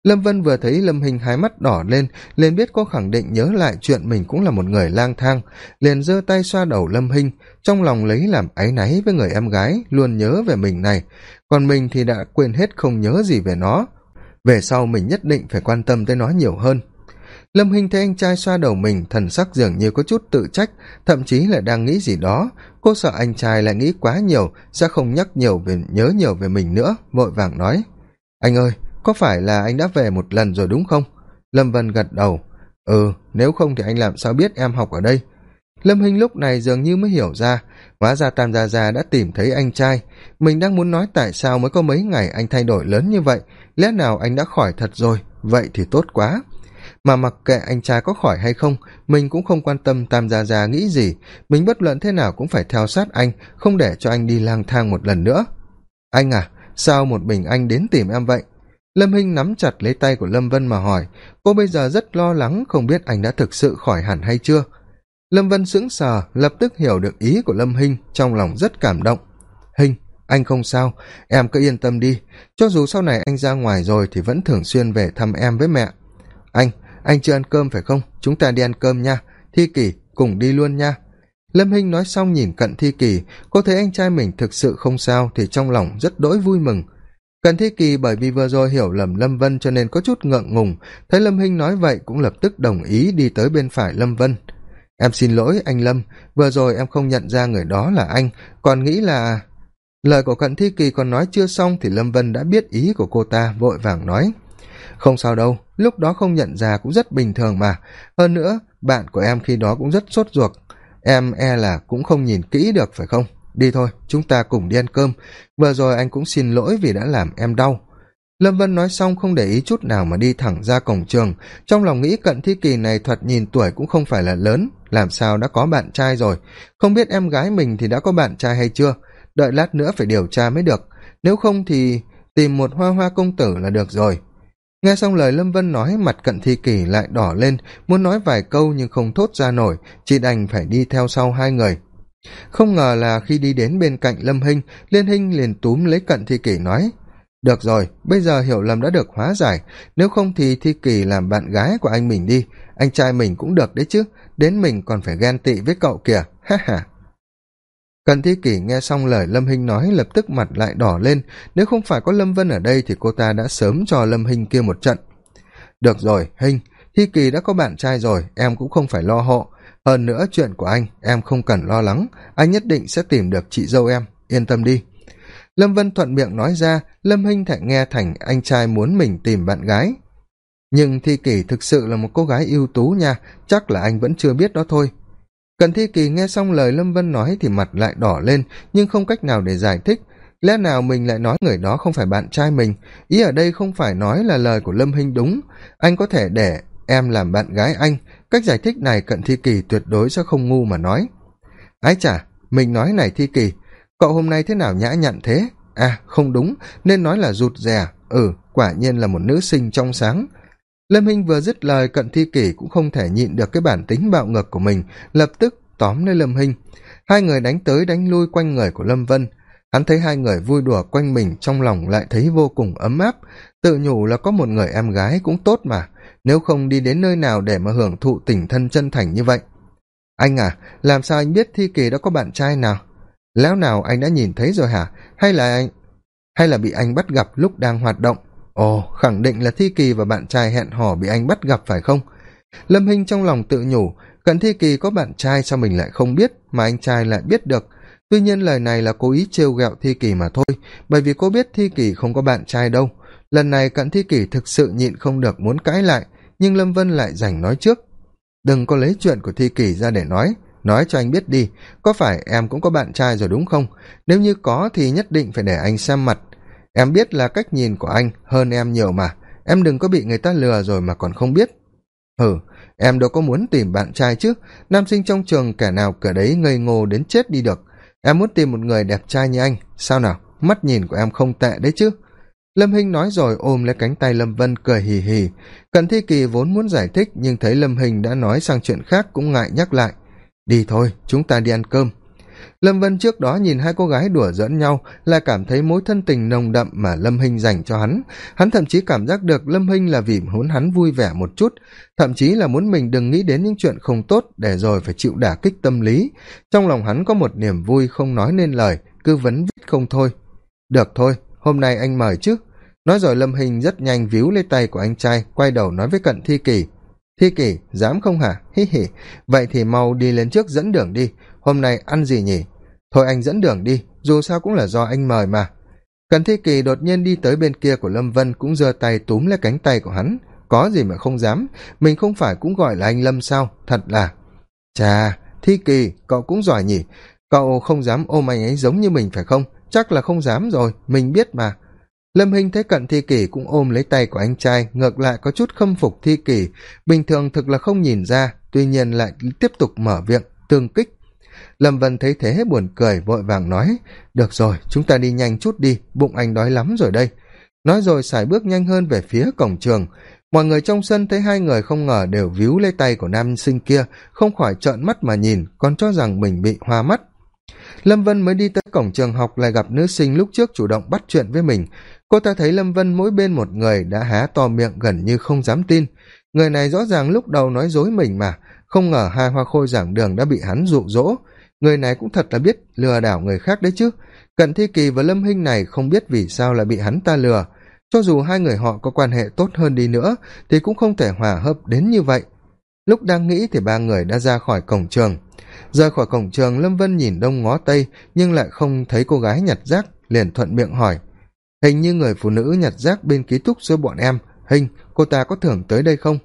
Lâm vân vừa thấy lâm hình hai mắt đỏ lên, liền biết cô khẳng định nhớ lại chuyện mình cũng là một người lang thang, liền giơ tay xoa đầu lâm hình, trong lòng lấy làm áy náy với người em gái, luôn nhớ về mình này. Còn mình thì đã quên hết không nhớ gì về nó. Về sau mình nhất định phải quan tâm tới nó nhiều hơn. Lâm hinh thấy anh trai xoa đầu mình, thần sắc dường như có chút tự trách, thậm chí là đang nghĩ gì đó. Cô sợ anh trai lại nghĩ quá nhiều, sẽ không nhắc nhiều về, nhớ nhiều về mình nữa, vội vàng nói. Anh ơi có phải là anh đã về một lần rồi đúng không? Lâm vân gật đầu. Ừ nếu không thì anh làm sao biết em học ở đây? Lâm hinh lúc này dường như mới hiểu ra. Hóa ra tam gia gia đã tìm thấy anh trai. Mình đang muốn nói tại sao mới có mấy ngày anh thay đổi lớn như vậy. Lẽ nào anh đã khỏi thật rồi? Vậy thì tốt quá. Mà mặc kệ anh trai có khỏi hay không, mình cũng không quan tâm tam gia gia nghĩ gì. Mình bất luận thế nào cũng phải theo sát anh, không để cho anh đi lang thang một lần nữa. Anh à sao một mình anh đến tìm em vậy? Lâm hinh nắm chặt lấy tay của lâm vân mà hỏi, cô bây giờ rất lo lắng không biết anh đã thực sự khỏi hẳn hay chưa? Lâm vân sững sờ, lập tức hiểu được ý của lâm hinh, trong lòng rất cảm động. Hinh, anh không sao, em cứ yên tâm đi. Cho dù sau này anh ra ngoài rồi thì vẫn thường xuyên về thăm em với mẹ. Anh anh chưa ăn cơm phải không? Chúng ta đi ăn cơm nha. Thi kỳ, cùng đi luôn nha. Lâm hinh nói xong nhìn cận thi kỳ, cô thấy anh trai mình thực sự không sao thì trong lòng rất đỗi vui mừng. Cần thi kỳ bởi vì vừa rồi hiểu lầm lâm vân cho nên có chút ngượng ngùng. Thấy lâm hinh nói vậy cũng lập tức đồng ý đi tới bên phải lâm vân. Em xin lỗi, anh lâm. Vừa rồi em không nhận ra người đó là anh. Còn nghĩ là lời của cận thi kỳ còn nói chưa xong thì lâm vân đã biết ý của cô ta, vội vàng nói. Không sao đâu, lúc đó không nhận ra cũng rất bình thường mà. Hơn nữa, bạn của em khi đó cũng rất sốt ruột. Em e là cũng không nhìn kỹ được, phải không? Đi thôi, chúng ta cùng đi ăn cơm. Vừa rồi anh cũng xin lỗi vì đã làm em đau. Lâm vân nói xong không để ý chút nào mà đi thẳng ra cổng trường. Trong lòng nghĩ cận thi kỳ này thoạt nhìn tuổi cũng không phải là lớn, làm sao đã có bạn trai rồi? Không biết em gái mình thì đã có bạn trai hay chưa? Đợi lát nữa phải điều tra mới được. Nếu không thì tìm một hoa hoa công tử là được rồi. Nghe xong lời lâm vân nói, mặt cận thi kỳ lại đỏ lên, muốn nói vài câu nhưng không thốt ra nổi. Chỉ đành phải đi theo sau hai người không ngờ là khi đi đến bên cạnh lâm hinh, liên hinh liền túm lấy cận thi kỳ nói, được rồi, bây giờ hiểu lầm đã được hóa giải. Nếu không thì thi kỳ làm bạn gái của anh mình đi. Anh trai mình cũng được đấy chứ. Đến mình còn phải ghen tị với cậu kìa. Ha ha. Cần thi kỷ nghe xong lời lâm hinh nói lập tức mặt lại đỏ lên. Nếu không phải có lâm vân ở đây thì cô ta đã sớm cho lâm hinh kia một trận. Được rồi, hinh, thi kỳ đã có bạn trai rồi, em cũng không phải lo hộ hơn nữa chuyện của anh, em không cần lo lắng. Anh nhất định sẽ tìm được chị dâu em. Yên tâm đi. Lâm vân thuận miệng nói ra, lâm hinh thạnh nghe thành anh trai muốn mình tìm bạn gái. Nhưng thi kỷ thực sự là một cô gái ưu tú nha, chắc là anh vẫn chưa biết đó thôi. Cần thi kỳ nghe xong lời lâm vân nói thì mặt lại đỏ lên, nhưng không cách nào để giải thích. Lẽ nào mình lại nói người đó không phải bạn trai mình? Ý ở đây không phải nói là lời của lâm hinh đúng. Anh có thể để em làm bạn gái anh cách giải thích này cận thi kỳ tuyệt đối sẽ không ngu mà nói. Ái chả mình nói này thi kỳ, cậu hôm nay thế nào nhã nhặn thế? À không đúng, nên nói là rụt rè. Ừ quả nhiên là một nữ sinh trong sáng. Lâm hinh vừa dứt lời, cận thi kỷ cũng không thể nhịn được cái bản tính bạo ngược của mình, lập tức tóm lấy lâm hinh. Hai người đánh tới đánh lui quanh người của lâm vân. Hắn thấy hai người vui đùa quanh mình trong lòng lại thấy vô cùng ấm áp. Tự nhủ là có một người em gái cũng tốt mà nếu không đi đến nơi nào để mà hưởng thụ tình thân chân thành như vậy? Anh à làm sao anh biết thi kỳ đã có bạn trai nào? Léo nào anh đã nhìn thấy rồi hả? Hay là anh, hay là bị anh bắt gặp lúc đang hoạt động? Ồ, khẳng định là thi kỳ và bạn trai hẹn hò bị anh bắt gặp phải không? Lâm hinh trong lòng tự nhủ cận thi kỳ có bạn trai sao mình lại không biết mà anh trai lại biết được? Tuy nhiên lời này là cố ý trêu ghẹo thi kỳ mà thôi, bởi vì cô biết thi kỳ không có bạn trai đâu lần này cận thi kỷ thực sự nhịn không được muốn cãi lại, nhưng lâm vân lại giành nói trước. Đừng có lấy chuyện của thi kỷ ra để nói nói cho anh biết đi, có phải em cũng có bạn trai rồi đúng không? Nếu như có thì nhất định phải để anh xem mặt. Em biết là cách nhìn của anh hơn em nhiều mà, em đừng có bị người ta lừa rồi mà còn không biết. Hừ, em đâu có muốn tìm bạn trai chứ, nam sinh trong trường kẻ nào kẻ đấy ngây ngô đến chết đi được. Em muốn tìm một người đẹp trai như anh, sao nào? Mắt nhìn của em không tệ đấy chứ lâm hinh nói rồi ôm lấy cánh tay lâm vân cười hì hì. Cần thi kỳ vốn muốn giải thích, nhưng thấy lâm hình đã nói sang chuyện khác cũng ngại nhắc lại. Đi thôi, chúng ta đi ăn cơm. Lâm vân trước đó nhìn hai cô gái đùa giỡn nhau là cảm thấy mối thân tình nồng đậm mà lâm hinh dành cho hắn. Hắn thậm chí cảm giác được lâm hinh là vì muốn hắn vui vẻ một chút, thậm chí là muốn mình đừng nghĩ đến những chuyện không tốt để rồi phải chịu đả kích tâm lý. Trong lòng hắn có một niềm vui không nói nên lời, cứ vấn vít không thôi. Được thôi hôm nay anh mời chứ? Nói rồi lâm hình rất nhanh víu lấy tay của anh trai, quay đầu nói với cận thi kỳ. Thi kỳ, dám không hả? Hí hỉ vậy thì mau đi lên trước dẫn đường đi. Hôm nay ăn gì nhỉ? Thôi anh dẫn đường đi, dù sao cũng là do anh mời mà. Cần thi kỳ đột nhiên đi tới bên kia của lâm vân cũng giơ tay túm lấy cánh tay của hắn. Có gì mà không dám? Mình không phải cũng gọi là anh lâm sao? Thật là. Chà, thi kỳ, cậu cũng giỏi nhỉ? Cậu không dám ôm anh ấy giống như mình phải không? Chắc là không dám rồi, mình biết mà. Lâm hinh thấy cận thi kỷ cũng ôm lấy tay của anh trai, ngược lại có chút khâm phục thi kỷ, bình thường thực là không nhìn ra, tuy nhiên lại tiếp tục mở miệng, tương kích. Lâm vân thấy thế buồn cười, vội vàng nói, được rồi, chúng ta đi nhanh chút đi, bụng anh đói lắm rồi đây. Nói rồi sải bước nhanh hơn về phía cổng trường. Mọi người trong sân thấy hai người không ngờ đều víu lấy tay của nam sinh kia, không khỏi trợn mắt mà nhìn, còn cho rằng mình bị hoa mắt lâm vân mới đi tới cổng trường học lại gặp nữ sinh lúc trước chủ động bắt chuyện với mình. Cô ta thấy lâm vân mỗi bên một người đã há to miệng gần như không dám tin. Người này rõ ràng lúc đầu nói dối mình mà, không ngờ hai hoa khôi giảng đường đã bị hắn dụ dỗ. Người này cũng thật là biết lừa đảo người khác đấy chứ. Cận thi kỳ và lâm hinh này không biết vì sao lại bị hắn ta lừa. Cho dù hai người họ có quan hệ tốt hơn đi nữa, thì cũng không thể hòa hợp đến như vậy lúc đang nghĩ thì ba người đã ra khỏi cổng trường. Rời khỏi cổng trường, lâm vân nhìn đông ngó tây, nhưng lại không thấy cô gái nhặt rác, liền thuận miệng hỏi. Hình như người phụ nữ nhặt rác bên ký túc giữa bọn em. Hình, cô ta có thường tới đây không?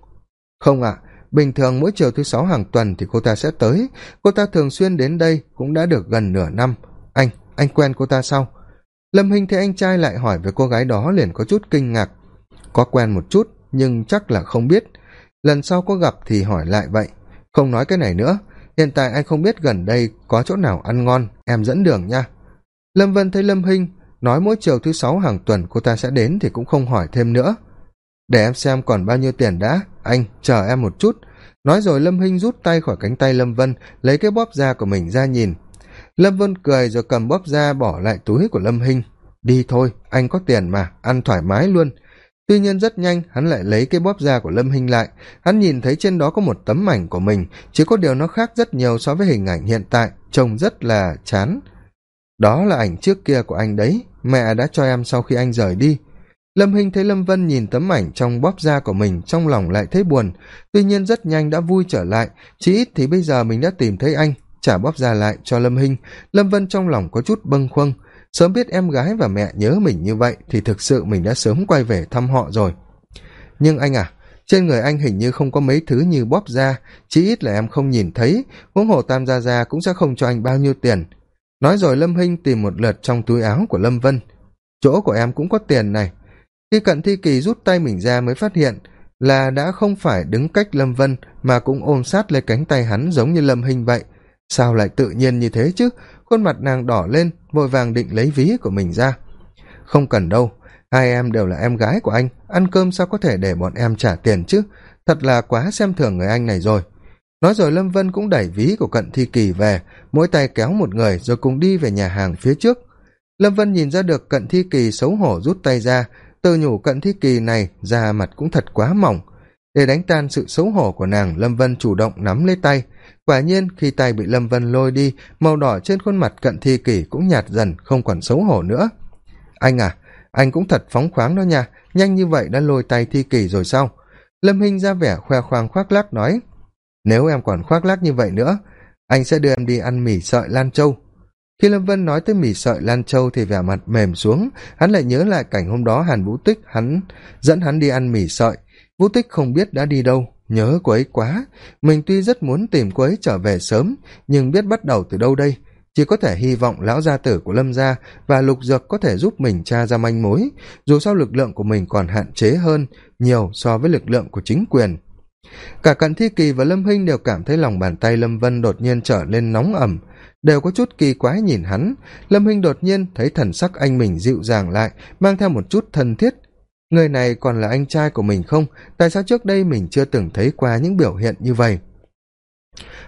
Không ạ. Bình thường mỗi chiều thứ sáu hàng tuần thì cô ta sẽ tới. Cô ta thường xuyên đến đây cũng đã được gần nửa năm. Anh anh quen cô ta sao? Lâm hình thấy anh trai lại hỏi về cô gái đó liền có chút kinh ngạc. Có quen một chút, nhưng chắc là không biết lần sau có gặp thì hỏi lại vậy. Không nói cái này nữa. Hiện tại anh không biết gần đây có chỗ nào ăn ngon. Em dẫn đường nha. Lâm vân thấy lâm hinh nói mỗi chiều thứ sáu hàng tuần cô ta sẽ đến thì cũng không hỏi thêm nữa. Để em xem còn bao nhiêu tiền đã. Anh, chờ em một chút. Nói rồi lâm hinh rút tay khỏi cánh tay lâm vân, lấy cái bóp da của mình ra nhìn. Lâm vân cười rồi cầm bóp da bỏ lại túi của lâm hinh. Đi thôi, anh có tiền mà, ăn thoải mái luôn tuy nhiên rất nhanh, hắn lại lấy cái bóp da của lâm hinh lại. Hắn nhìn thấy trên đó có một tấm ảnh của mình chỉ có điều nó khác rất nhiều so với hình ảnh hiện tại, trông rất là chán. Đó là ảnh trước kia của anh đấy, mẹ đã cho em sau khi anh rời đi. Lâm hinh thấy lâm vân nhìn tấm ảnh trong bóp da của mình, trong lòng lại thấy buồn. Tuy nhiên rất nhanh đã vui trở lại chỉ ít thì bây giờ mình đã tìm thấy anh. Trả bóp da lại cho lâm hinh. Lâm vân trong lòng có chút bâng khuâng sớm biết em gái và mẹ nhớ mình như vậy thì thực sự mình đã sớm quay về thăm họ rồi. Nhưng anh à trên người anh hình như không có mấy thứ như bóp da, chí ít là em không nhìn thấy. Huống hồ tam gia gia cũng sẽ không cho anh bao nhiêu tiền. Nói rồi lâm hinh tìm một lượt trong túi áo của lâm vân. Chỗ của em cũng có tiền này. Khi cận thi kỳ rút tay mình ra mới phát hiện là đã không phải đứng cách lâm vân mà cũng ôm sát lấy cánh tay hắn giống như lâm hinh vậy. Sao lại tự nhiên như thế chứ? Khuôn mặt nàng đỏ lên, vội vàng định lấy ví của mình ra. Không cần đâu, hai em đều là em gái của anh, ăn cơm sao có thể để bọn em trả tiền chứ? Thật là quá xem thường người anh này rồi. Nói rồi lâm vân cũng đẩy ví của cận thi kỳ về, mỗi tay kéo một người rồi cùng đi về nhà hàng phía trước. Lâm vân nhìn ra được cận thi kỳ xấu hổ rút tay ra, tự nhủ cận thi kỳ này da mặt cũng thật quá mỏng để đánh tan sự xấu hổ của nàng, lâm vân chủ động nắm lấy tay. Quả nhiên, khi tay bị lâm vân lôi đi, màu đỏ trên khuôn mặt cận thi kỷ cũng nhạt dần, không còn xấu hổ nữa. Anh à anh cũng thật phóng khoáng đó nha, nhanh như vậy đã lôi tay thi kỷ rồi sao? Lâm hinh ra vẻ khoe khoang khoác lác nói, nếu em còn khoác lác như vậy nữa, anh sẽ đưa em đi ăn mì sợi lan châu. Khi lâm vân nói tới mì sợi lan châu thì vẻ mặt mềm xuống, hắn lại nhớ lại cảnh hôm đó hàn vũ tích hắn dẫn hắn đi ăn mì sợi vũ tích không biết đã đi đâu, nhớ cô ấy quá. Mình tuy rất muốn tìm cô ấy trở về sớm, nhưng biết bắt đầu từ đâu đây? Chỉ có thể hy vọng lão gia tử của lâm gia và lục dược có thể giúp mình tra ra manh mối. Dù sao lực lượng của mình còn hạn chế hơn, nhiều so với lực lượng của chính quyền. Cả cận thi kỳ và lâm hinh đều cảm thấy lòng bàn tay lâm vân đột nhiên trở lên nóng ẩm, đều có chút kỳ quái nhìn hắn. Lâm hinh đột nhiên thấy thần sắc anh mình dịu dàng lại, mang theo một chút thân thiết người này còn là anh trai của mình không? Tại sao trước đây mình chưa từng thấy qua những biểu hiện như vậy?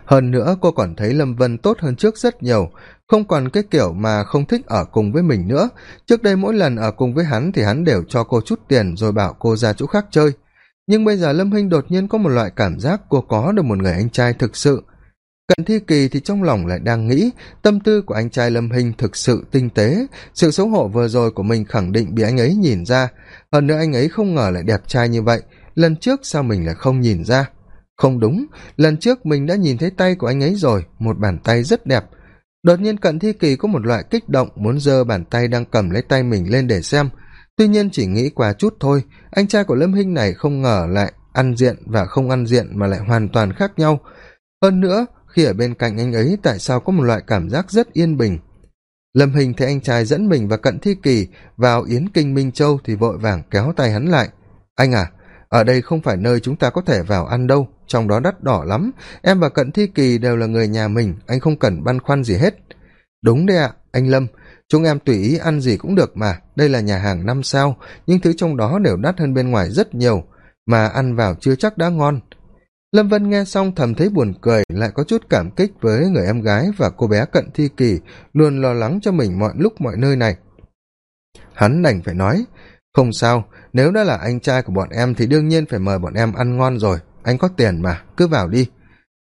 Hơn nữa, cô còn thấy lâm vân tốt hơn trước rất nhiều. Không còn cái kiểu mà không thích ở cùng với mình nữa. Trước đây mỗi lần ở cùng với hắn thì hắn đều cho cô chút tiền rồi bảo cô ra chỗ khác chơi. Nhưng bây giờ lâm hinh đột nhiên có một loại cảm giác cô có được một người anh trai thực sự cận thi kỳ thì trong lòng lại đang nghĩ, tâm tư của anh trai lâm hinh thực sự tinh tế. Sự xấu hổ vừa rồi của mình khẳng định bị anh ấy nhìn ra. Hơn nữa anh ấy không ngờ lại đẹp trai như vậy. Lần trước sao mình lại không nhìn ra? Không đúng, lần trước mình đã nhìn thấy tay của anh ấy rồi, một bàn tay rất đẹp. Đột nhiên cận thi kỳ có một loại kích động muốn giơ bàn tay đang cầm lấy tay mình lên để xem. Tuy nhiên chỉ nghĩ qua chút thôi, anh trai của lâm hinh này không ngờ lại ăn diện và không ăn diện mà lại hoàn toàn khác nhau. Hơn nữa khi ở bên cạnh anh ấy, tại sao có một loại cảm giác rất yên bình? Lâm hình thấy anh trai dẫn mình và cận thi kỳ vào yến kinh minh châu thì vội vàng kéo tay hắn lại. Anh à ở đây không phải nơi chúng ta có thể vào ăn đâu, trong đó đắt đỏ lắm. Em và cận thi kỳ đều là người nhà mình, anh không cần băn khoăn gì hết. Đúng đấy ạ, anh lâm, chúng em tùy ý ăn gì cũng được mà, đây là nhà hàng năm sao nhưng thứ trong đó đều đắt hơn bên ngoài rất nhiều. Mà ăn vào chưa chắc đã ngon lâm vân nghe xong thầm thấy buồn cười, lại có chút cảm kích với người em gái và cô bé cận thi kỳ, luôn lo lắng cho mình mọi lúc mọi nơi này. Hắn đành phải nói, không sao, nếu đã là anh trai của bọn em thì đương nhiên phải mời bọn em ăn ngon rồi, anh có tiền mà, cứ vào đi.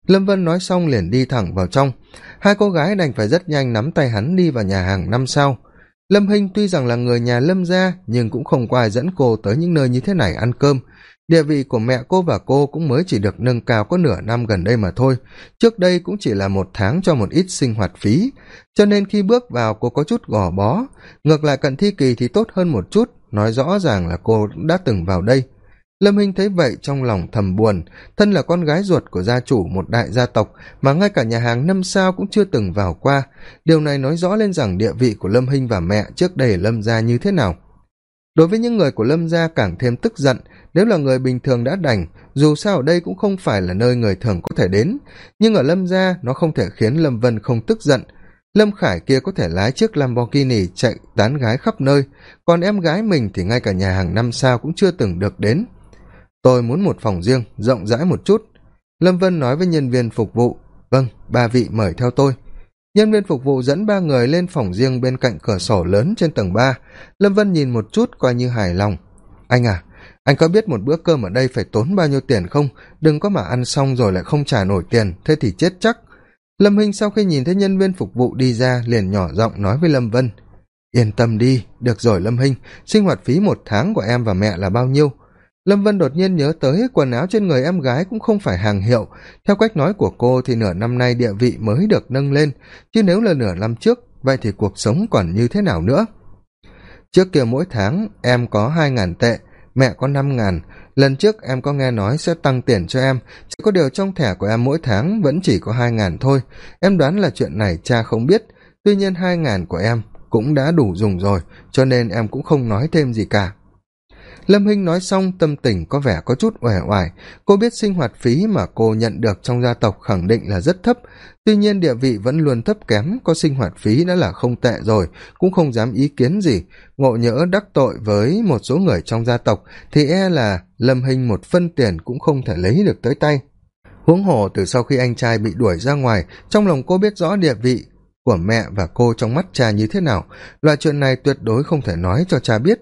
Lâm vân nói xong liền đi thẳng vào trong. Hai cô gái đành phải rất nhanh nắm tay hắn đi vào nhà hàng năm sao lâm hinh tuy rằng là người nhà lâm gia, nhưng cũng không có ai dẫn cô tới những nơi như thế này ăn cơm địa vị của mẹ cô và cô cũng mới chỉ được nâng cao có nửa năm gần đây mà thôi. Trước đây cũng chỉ là một tháng cho một ít sinh hoạt phí. Cho nên khi bước vào, cô có chút gò bó. Ngược lại cận thi kỳ thì tốt hơn một chút, nói rõ ràng là cô đã từng vào đây. Lâm hinh thấy vậy trong lòng thầm buồn. Thân là con gái ruột của gia chủ một đại gia tộc mà ngay cả nhà hàng năm sao cũng chưa từng vào qua. Điều này nói rõ lên rằng địa vị của lâm hinh và mẹ trước đây lâm gia như thế nào đối với những người của lâm gia càng thêm tức giận, nếu là người bình thường đã đành, dù sao ở đây cũng không phải là nơi người thường có thể đến. Nhưng ở lâm gia, nó không thể khiến lâm vân không tức giận. Lâm khải kia có thể lái chiếc lamborghini chạy tán gái khắp nơi, còn em gái mình thì ngay cả nhà hàng năm sao cũng chưa từng được đến. Tôi muốn một phòng riêng, rộng rãi một chút. Lâm vân nói với nhân viên phục vụ vâng ba vị mời theo tôi nhân viên phục vụ dẫn ba người lên phòng riêng bên cạnh cửa sổ lớn trên tầng ba. Lâm vân nhìn một chút coi như hài lòng. Anh à anh có biết một bữa cơm ở đây phải tốn bao nhiêu tiền không? Đừng có mà ăn xong rồi lại không trả nổi tiền, thế thì chết chắc. Lâm hinh sau khi nhìn thấy nhân viên phục vụ đi ra, liền nhỏ giọng nói với lâm vân. Yên tâm đi, được rồi lâm hinh, sinh hoạt phí một tháng của em và mẹ là bao nhiêu? Lâm vân đột nhiên nhớ tới quần áo trên người em gái cũng không phải hàng hiệu. Theo cách nói của cô thì nửa năm nay địa vị mới được nâng lên. Chứ nếu là nửa năm trước, vậy thì cuộc sống còn như thế nào nữa? Trước kia mỗi tháng, em có hai ngàn tệ, mẹ có năm ngàn. Lần trước em có nghe nói sẽ tăng tiền cho em. Chỉ có điều trong thẻ của em mỗi tháng vẫn chỉ có hai ngàn thôi. Em đoán là chuyện này cha không biết. Tuy nhiên hai ngàn của em cũng đã đủ dùng rồi, cho nên em cũng không nói thêm gì cả lâm hinh nói xong, tâm tình có vẻ có chút uể oải. Cô biết sinh hoạt phí mà cô nhận được trong gia tộc khẳng định là rất thấp. Tuy nhiên địa vị vẫn luôn thấp kém, có sinh hoạt phí đã là không tệ rồi, cũng không dám ý kiến gì. Ngộ nhỡ đắc tội với một số người trong gia tộc, thì e là lâm hinh một phân tiền cũng không thể lấy được tới tay. Huống hồ từ sau khi anh trai bị đuổi ra ngoài, trong lòng cô biết rõ địa vị của mẹ và cô trong mắt cha như thế nào. Loại chuyện này tuyệt đối không thể nói cho cha biết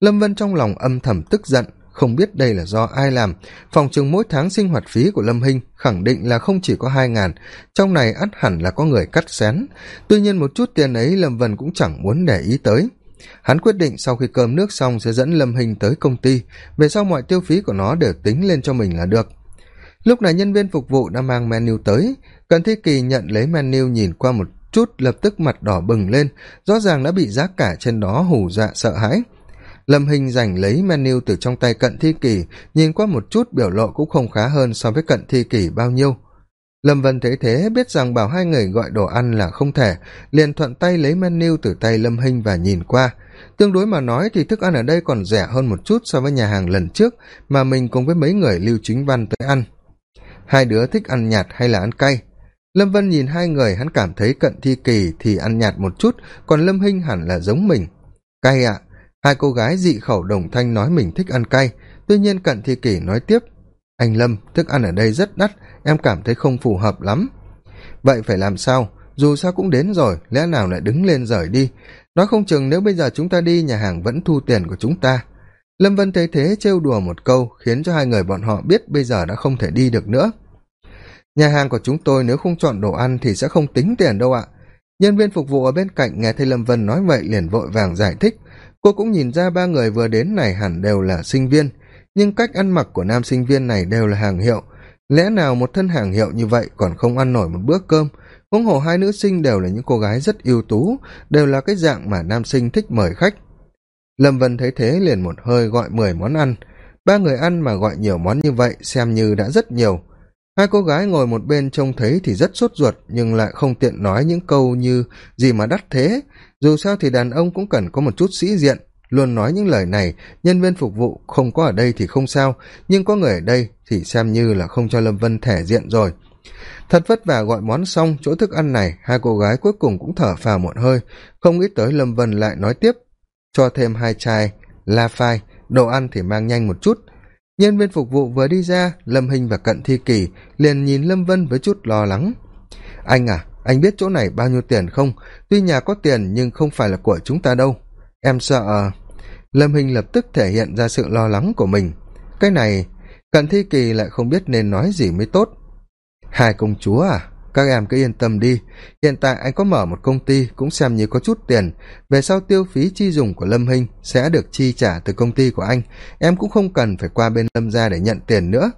lâm vân trong lòng âm thầm tức giận, không biết đây là do ai làm. Phòng chừng mỗi tháng sinh hoạt phí của lâm hinh khẳng định là không chỉ có hai ngàn, trong này ắt hẳn là có người cắt xén. Tuy nhiên một chút tiền ấy lâm vân cũng chẳng muốn để ý tới. Hắn quyết định sau khi cơm nước xong sẽ dẫn lâm hinh tới công ty. Về sau mọi tiêu phí của nó đều tính lên cho mình là được. Lúc này nhân viên phục vụ đã mang menu tới. Cần thi kỳ nhận lấy menu nhìn qua một chút lập tức mặt đỏ bừng lên. Rõ ràng đã bị giá cả trên đó hù dọa sợ hãi lâm hình giành lấy menu từ trong tay cận thi kỷ, nhìn qua một chút biểu lộ cũng không khá hơn so với cận thi kỷ bao nhiêu. Lâm vân thấy thế, biết rằng bảo hai người gọi đồ ăn là không thể, liền thuận tay lấy menu từ tay lâm hinh và nhìn qua. Tương đối mà nói thì thức ăn ở đây còn rẻ hơn một chút so với nhà hàng lần trước, mà mình cùng với mấy người lưu chính văn tới ăn. Hai đứa thích ăn nhạt hay là ăn cay? Lâm vân nhìn hai người, hắn cảm thấy cận thi kỳ thì ăn nhạt một chút, còn lâm hinh hẳn là giống mình. Cay ạ hai cô gái dị khẩu đồng thanh nói mình thích ăn cay, tuy nhiên cận thi kỷ nói tiếp, anh lâm, thức ăn ở đây rất đắt, em cảm thấy không phù hợp lắm. Vậy phải làm sao? Dù sao cũng đến rồi, lẽ nào lại đứng lên rời đi? Nói không chừng nếu bây giờ chúng ta đi, nhà hàng vẫn thu tiền của chúng ta. Lâm vân thấy thế trêu đùa một câu, khiến cho hai người bọn họ biết bây giờ đã không thể đi được nữa. Nhà hàng của chúng tôi nếu không chọn đồ ăn thì sẽ không tính tiền đâu ạ. Nhân viên phục vụ ở bên cạnh nghe thấy lâm vân nói vậy liền vội vàng giải thích cô cũng nhìn ra ba người vừa đến này hẳn đều là sinh viên, nhưng cách ăn mặc của nam sinh viên này đều là hàng hiệu. Lẽ nào một thân hàng hiệu như vậy còn không ăn nổi một bữa cơm? Huống hồ hai nữ sinh đều là những cô gái rất ưu tú, đều là cái dạng mà nam sinh thích mời khách. Lâm vân thấy thế liền một hơi gọi mười món ăn. Ba người ăn mà gọi nhiều món như vậy xem như đã rất nhiều. Hai cô gái ngồi một bên trông thấy thì rất sốt ruột, nhưng lại không tiện nói những câu như gì mà đắt thế? Dù sao thì đàn ông cũng cần có một chút sĩ diện. Luôn nói những lời này, nhân viên phục vụ không có ở đây thì không sao, nhưng có người ở đây thì xem như là không cho lâm vân thể diện rồi. Thật vất vả gọi món xong, chỗ thức ăn này, hai cô gái cuối cùng cũng thở phào một hơi. Không nghĩ tới lâm vân lại nói tiếp, cho thêm hai chai la phai, đồ ăn thì mang nhanh một chút. Nhân viên phục vụ vừa đi ra, lâm hinh và cận thi kỳ liền nhìn lâm vân với chút lo lắng. Anh à anh biết chỗ này bao nhiêu tiền không? Tuy nhà có tiền nhưng không phải là của chúng ta đâu. Em sợ ờ, lâm hinh lập tức thể hiện ra sự lo lắng của mình. Cái này, cận thi kỳ lại không biết nên nói gì mới tốt. Hai công chúa à các em cứ yên tâm đi. Hiện tại anh có mở một công ty cũng xem như có chút tiền. Về sau tiêu phí chi dùng của lâm hinh sẽ được chi trả từ công ty của anh. Em cũng không cần phải qua bên lâm gia để nhận tiền nữa.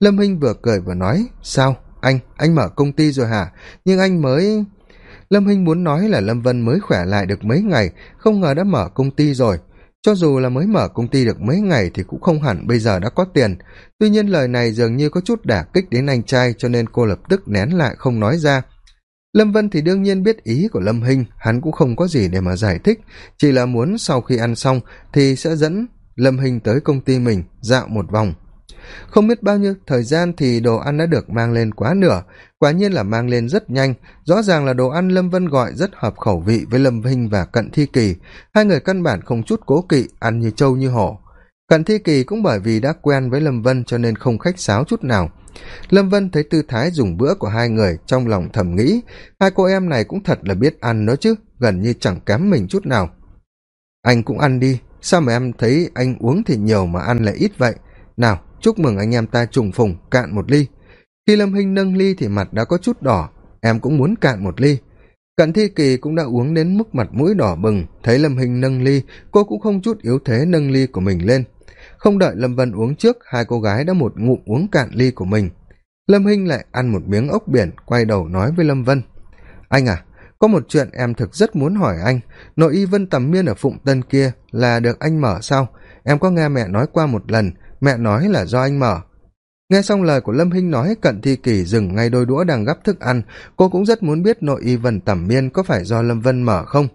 Lâm hinh vừa cười vừa nói, sao? Anh anh mở công ty rồi hả? Nhưng anh mới lâm hinh muốn nói là lâm vân mới khỏe lại được mấy ngày, không ngờ đã mở công ty rồi. Cho dù là mới mở công ty được mấy ngày thì cũng không hẳn bây giờ đã có tiền. Tuy nhiên lời này dường như có chút đả kích đến anh trai, cho nên cô lập tức nén lại không nói ra. Lâm vân thì đương nhiên biết ý của lâm hinh, hắn cũng không có gì để mà giải thích. Chỉ là muốn sau khi ăn xong thì sẽ dẫn lâm hinh tới công ty mình dạo một vòng không biết bao nhiêu thời gian thì đồ ăn đã được mang lên quá nửa. Quả nhiên là mang lên rất nhanh. Rõ ràng là đồ ăn lâm vân gọi rất hợp khẩu vị với lâm vinh và cận thi kỳ. Hai người căn bản không chút cố kỵ, ăn như trâu như hổ. Cận thi kỳ cũng bởi vì đã quen với lâm vân cho nên không khách sáo chút nào. Lâm vân thấy tư thái dùng bữa của hai người trong lòng thầm nghĩ, hai cô em này cũng thật là biết ăn đó chứ, gần như chẳng kém mình chút nào. Anh cũng ăn đi, sao mà em thấy anh uống thì nhiều mà ăn lại ít vậy? Nào chúc mừng anh em ta trùng phùng, cạn một ly. Khi lâm hinh nâng ly thì mặt đã có chút đỏ, em cũng muốn cạn một ly. Cận thi kỳ cũng đã uống đến mức mặt mũi đỏ bừng, thấy lâm hinh nâng ly, cô cũng không chút yếu thế nâng ly của mình lên. Không đợi lâm vân uống trước, hai cô gái đã một ngụm uống cạn ly của mình. Lâm hinh lại ăn một miếng ốc biển, quay đầu nói với lâm vân. Anh à có một chuyện em thực rất muốn hỏi anh. Nội y vân tầm miên ở phụng tân kia là được anh mở sao? Em có nghe mẹ nói qua một lần mẹ nói là do anh mở. Nghe xong lời của lâm hinh nói, cận thi kỳ dừng ngay đôi đũa đang gắp thức ăn. Cô cũng rất muốn biết nội y vần tẩm miên có phải do lâm vân mở không.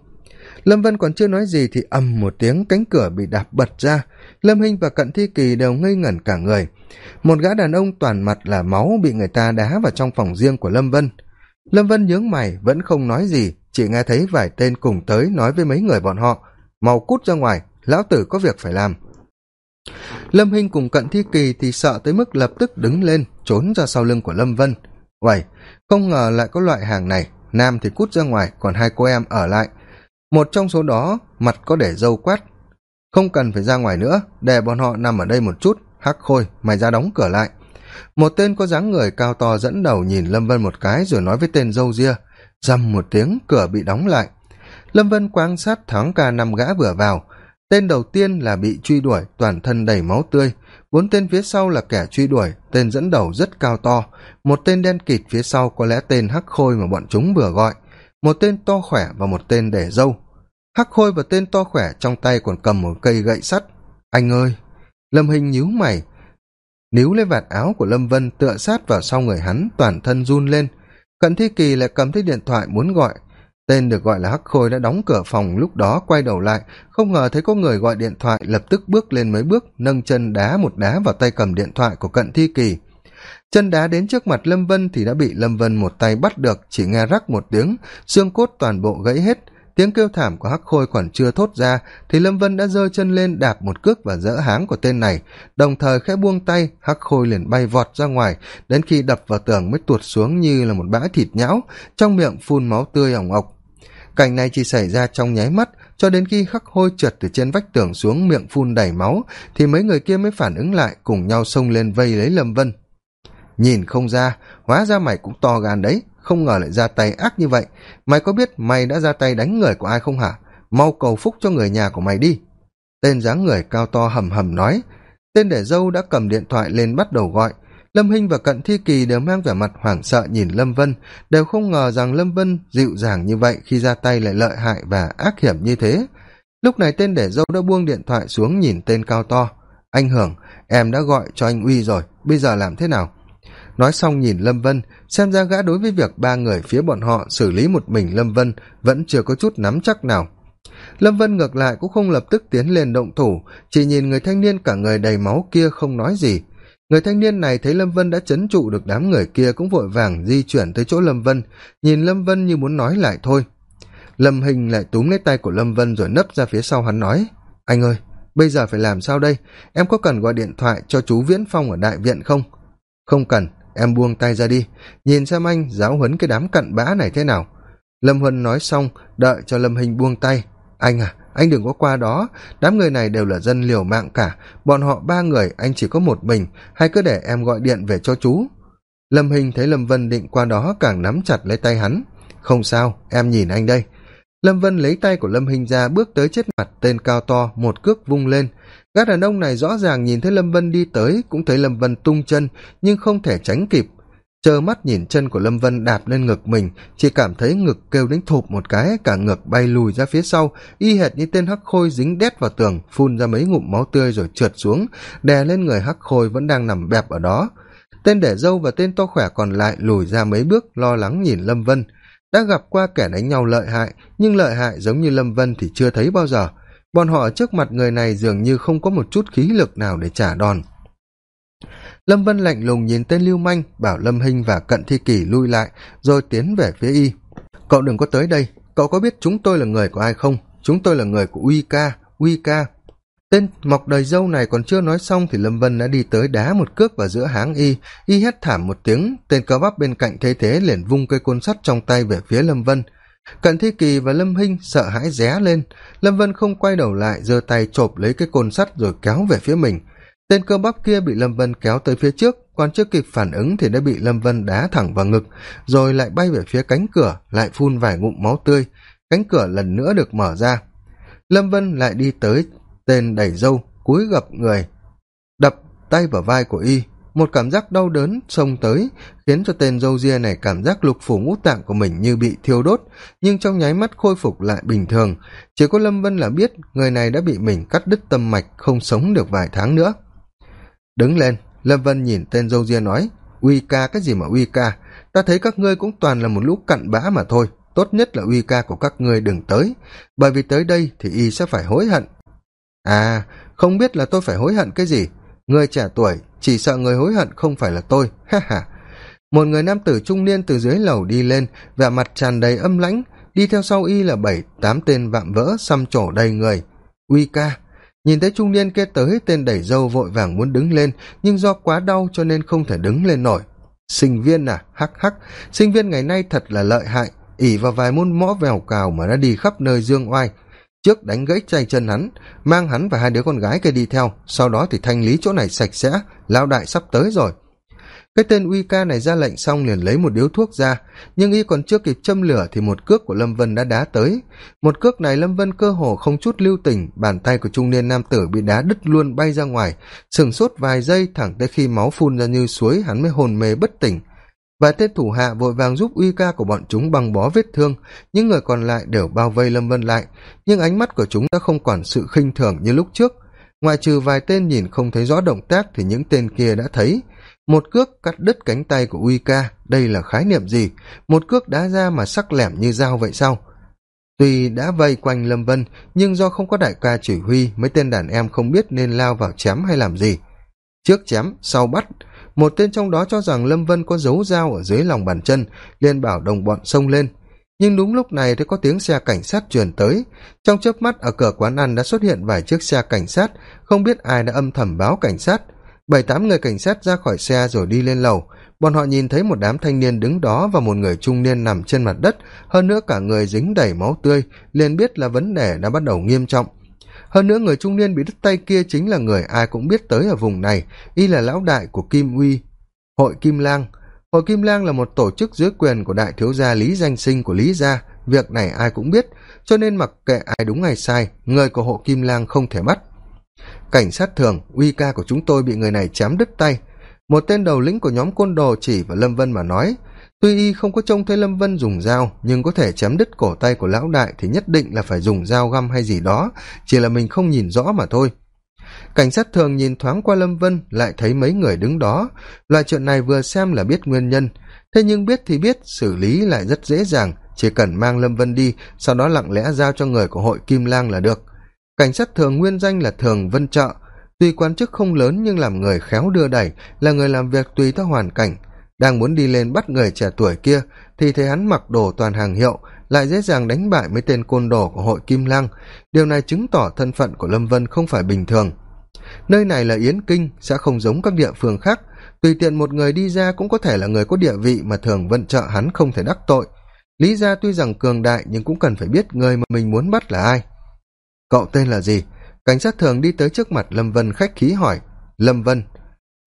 Lâm vân còn chưa nói gì thì ầm một tiếng, cánh cửa bị đạp bật ra. Lâm hinh và cận thi kỳ đều ngây ngẩn cả người. Một gã đàn ông toàn mặt là máu bị người ta đá vào trong phòng riêng của lâm vân. Lâm vân nhướng mày, vẫn không nói gì, chỉ nghe thấy vài tên cùng tới nói với mấy người bọn họ, mau cút ra ngoài, lão tử có việc phải làm lâm hinh cùng cận thi kỳ thì sợ tới mức lập tức đứng lên, trốn ra sau lưng của lâm vân. Uầy, không ngờ lại có loại hàng này. Nam thì cút ra ngoài, còn hai cô em ở lại. Một trong số đó, mặt có để dâu quát. Không cần phải ra ngoài nữa, để bọn họ nằm ở đây một chút. Hắc khôi, mày ra đóng cửa lại. Một tên có dáng người cao to dẫn đầu nhìn lâm vân một cái rồi nói với tên dâu ria. Dầm một tiếng, cửa bị đóng lại. Lâm vân quan sát thoáng ca năm gã vừa vào tên đầu tiên là bị truy đuổi, toàn thân đầy máu tươi. Bốn tên phía sau là kẻ truy đuổi, tên dẫn đầu rất cao to. Một tên đen kịt phía sau có lẽ tên hắc khôi mà bọn chúng vừa gọi. Một tên to khỏe và một tên để dâu. Hắc khôi và tên to khỏe trong tay còn cầm một cây gậy sắt. Anh ơi! Lâm hình nhíu mày, níu lấy vạt áo của lâm vân tựa sát vào sau người hắn, toàn thân run lên. Cận thi kỳ lại cầm thấy điện thoại muốn gọi tên được gọi là hắc khôi đã đóng cửa phòng lúc đó quay đầu lại. Không ngờ thấy có người gọi điện thoại, lập tức bước lên mấy bước, nâng chân đá một đá vào tay cầm điện thoại của cận thi kỳ. Chân đá đến trước mặt lâm vân thì đã bị lâm vân một tay bắt được, chỉ nghe rắc một tiếng, xương cốt toàn bộ gãy hết. Tiếng kêu thảm của hắc khôi còn chưa thốt ra, thì lâm vân đã giơ chân lên đạp một cước và dỡ háng của tên này. Đồng thời khẽ buông tay, hắc khôi liền bay vọt ra ngoài. Đến khi đập vào tường mới tuột xuống như là một bã thịt nhão, trong miệng phun máu tươi ỏng ọc cảnh này chỉ xảy ra trong nháy mắt, cho đến khi khắc hôi trượt từ trên vách tường xuống miệng phun đầy máu, thì mấy người kia mới phản ứng lại, cùng nhau xông lên vây lấy lâm vân. Nhìn không ra, hóa ra mày cũng to gan đấy, không ngờ lại ra tay ác như vậy. Mày có biết mày đã ra tay đánh người của ai không hả? Mau cầu phúc cho người nhà của mày đi. Tên dáng người cao to hầm hầm nói, tên để dâu đã cầm điện thoại lên bắt đầu gọi lâm hinh và cận thi kỳ đều mang vẻ mặt hoảng sợ nhìn lâm vân, đều không ngờ rằng lâm vân dịu dàng như vậy khi ra tay lại lợi hại và ác hiểm như thế. Lúc này tên để dâu đã buông điện thoại xuống nhìn tên cao to. Anh hưởng, em đã gọi cho anh uy rồi, bây giờ làm thế nào? Nói xong nhìn lâm vân, xem ra gã đối với việc ba người phía bọn họ xử lý một mình lâm vân vẫn chưa có chút nắm chắc nào. Lâm vân ngược lại cũng không lập tức tiến lên động thủ, chỉ nhìn người thanh niên cả người đầy máu kia không nói gì người thanh niên này thấy lâm vân đã c h ấ n trụ được đám người kia cũng vội vàng di chuyển tới chỗ lâm vân, nhìn lâm vân như muốn nói lại thôi. Lâm hình lại túm lấy tay của lâm vân rồi nấp ra phía sau hắn nói, anh ơi, bây giờ phải làm sao đây? Em có cần gọi điện thoại cho chú viễn phong ở đại viện không? Không cần, em buông tay ra đi. Nhìn xem anh giáo huấn cái đám cặn bã này thế nào. Lâm huân nói xong, đợi cho lâm hình buông tay. Anh à anh đừng có qua đó. Đám người này đều là dân liều mạng cả. Bọn họ ba người, anh chỉ có một mình. Hay cứ để em gọi điện về cho chú. Lâm hình thấy lâm vân định qua đó càng nắm chặt lấy tay hắn. Không sao, em nhìn anh đây. Lâm vân lấy tay của lâm hình ra bước tới chết mặt tên cao to, một cước vung lên. Gã đàn ông này rõ ràng nhìn thấy lâm vân đi tới, cũng thấy lâm vân tung chân, nhưng không thể tránh kịp chờ mắt nhìn chân của lâm vân đạp lên ngực mình, chỉ cảm thấy ngực kêu đến thụp một cái, cả ngực bay lùi ra phía sau, y hệt như tên hắc khôi dính đét vào tường, phun ra mấy ngụm máu tươi rồi trượt xuống, đè lên người hắc khôi vẫn đang nằm bẹp ở đó. Tên để dâu và tên to khỏe còn lại lùi ra mấy bước, lo lắng nhìn lâm vân. Đã gặp qua kẻ đánh nhau lợi hại, nhưng lợi hại giống như lâm vân thì chưa thấy bao giờ. Bọn họ trước mặt người này dường như không có một chút khí lực nào để trả đòn lâm vân lạnh lùng nhìn tên lưu manh, bảo lâm hinh và cận thi kỷ lui lại, rồi tiến về phía y. Cậu đừng có tới đây, cậu có biết chúng tôi là người của ai không? Chúng tôi là người của uy ca uy ca. Tên mọc đầy dâu này còn chưa nói xong thì lâm vân đã đi tới đá một cước vào giữa háng y. Y hét thảm một tiếng, tên cơ bắp bên cạnh thay thế liền vung cây côn sắt trong tay về phía lâm vân. Cận thi kỳ và lâm hinh sợ hãi ré lên. Lâm vân không quay đầu lại, giơ tay chộp lấy cái côn sắt rồi kéo về phía mình tên cơ bắp kia bị lâm vân kéo tới phía trước, còn chưa kịp phản ứng thì đã bị lâm vân đá thẳng vào ngực, rồi lại bay về phía cánh cửa, lại phun vài ngụm máu tươi. Cánh cửa lần nữa được mở ra. Lâm vân lại đi tới tên đẩy dâu cúi gập người, đập tay vào vai của y. Một cảm giác đau đớn xông tới, khiến cho tên dâu ria này cảm giác lục phủ ngũ tạng của mình như bị thiêu đốt, nhưng trong nháy mắt khôi phục lại bình thường. Chỉ có lâm vân là biết người này đã bị mình cắt đứt tâm mạch không sống được vài tháng nữa đứng lên, lâm vân nhìn tên dâu ria nói, uy ca, cái gì mà uy ca? Ta thấy các ngươi cũng toàn là một lũ cặn bã mà thôi, tốt nhất là uy ca của các ngươi đừng tới, bởi vì tới đây thì y sẽ phải hối hận. À không biết là tôi phải hối hận cái gì? Người trẻ tuổi, chỉ sợ người hối hận không phải là tôi, ha ha. Một người nam tử trung niên từ dưới lầu đi lên, vẻ mặt tràn đầy âm lãnh, đi theo sau y là bảy, tám tên vạm vỡ xăm trổ đầy người. Uy ca nhìn thấy trung niên kia tới, tên đẩy dâu vội vàng muốn đứng lên, nhưng do quá đau cho nên không thể đứng lên nổi. Sinh viên à hắc hắc, sinh viên ngày nay thật là lợi hại, ỉ vào vài môn mõ vèo cào mà đã đi khắp nơi dương oai. Trước đánh gãy chay chân hắn, mang hắn và hai đứa con gái kia đi theo, sau đó thì thanh lý chỗ này sạch sẽ lao đại sắp tới rồi cái tên uy ca này ra lệnh xong liền lấy một điếu thuốc ra, nhưng y còn chưa kịp châm lửa thì một cước của lâm vân đã đá tới. Một cước này lâm vân cơ hồ không chút lưu tình, bàn tay của trung niên nam tử bị đá đứt luôn bay ra ngoài, sừng sốt vài giây thẳng tới khi máu phun ra như suối, hắn mới hồn mê bất tỉnh. Vài tên thủ hạ vội vàng giúp uy ca của bọn chúng băng bó vết thương, những người còn lại đều bao vây lâm vân lại, nhưng ánh mắt của chúng đã không còn sự khinh thường như lúc trước. Ngoại trừ vài tên nhìn không thấy rõ động tác thì những tên kia đã thấy một cước cắt đứt cánh tay của uy ca, đây là khái niệm gì? Một cước đá ra mà sắc lẻm như dao vậy sao? Tuy đã vây quanh lâm vân, nhưng do không có đại ca chỉ huy, mấy tên đàn em không biết nên lao vào chém hay làm gì. Trước chém, sau bắt, một tên trong đó cho rằng lâm vân có dấu dao ở dưới lòng bàn chân, liền bảo đồng bọn xông lên. Nhưng đúng lúc này thì có tiếng xe cảnh sát truyền tới. Trong chớp mắt ở cửa quán ăn đã xuất hiện vài chiếc xe cảnh sát, không biết ai đã âm thầm báo cảnh sát bảy, tám người cảnh sát ra khỏi xe rồi đi lên lầu. Bọn họ nhìn thấy một đám thanh niên đứng đó và một người trung niên nằm trên mặt đất. Hơn nữa cả người dính đầy máu tươi, liền biết là vấn đề đã bắt đầu nghiêm trọng. Hơn nữa người trung niên bị đứt tay kia chính là người ai cũng biết tới ở vùng này. Y là lão đại của kim uy, hội kim lang. Hội kim lang là một tổ chức dưới quyền của đại thiếu gia lý danh sinh của lý gia. Việc này ai cũng biết, cho nên mặc kệ ai đúng ai sai, người của hộ kim lang không thể bắt cảnh sát thường, uy ca của chúng tôi bị người này chém đứt tay. Một tên đầu lĩnh của nhóm côn đồ chỉ vào lâm vân mà nói, tuy y không có trông thấy lâm vân dùng dao, nhưng có thể chém đứt cổ tay của lão đại thì nhất định là phải dùng dao găm hay gì đó, chỉ là mình không nhìn rõ mà thôi. Cảnh sát thường nhìn thoáng qua lâm vân, lại thấy mấy người đứng đó. Loại chuyện này vừa xem là biết nguyên nhân. Thế nhưng biết thì biết, xử lý lại rất dễ dàng, chỉ cần mang lâm vân đi, sau đó lặng lẽ giao cho người của hội kim lang là được cảnh sát thường nguyên danh là thường vân trợ. Tuy quan chức không lớn nhưng làm người khéo đưa đẩy, là người làm việc tùy theo hoàn cảnh. Đang muốn đi lên bắt người trẻ tuổi kia, thì thấy hắn mặc đồ toàn hàng hiệu, lại dễ dàng đánh bại mấy tên côn đồ của hội kim lang. Điều này chứng tỏ thân phận của lâm vân không phải bình thường. Nơi này là yến kinh, sẽ không giống các địa phương khác. Tùy tiện một người đi ra cũng có thể là người có địa vị mà thường vận trợ hắn không thể đắc tội. Lý ra tuy rằng cường đại nhưng cũng cần phải biết người mà mình muốn bắt là ai cậu tên là gì? Cảnh sát thường đi tới trước mặt lâm vân khách khí hỏi. Lâm vân.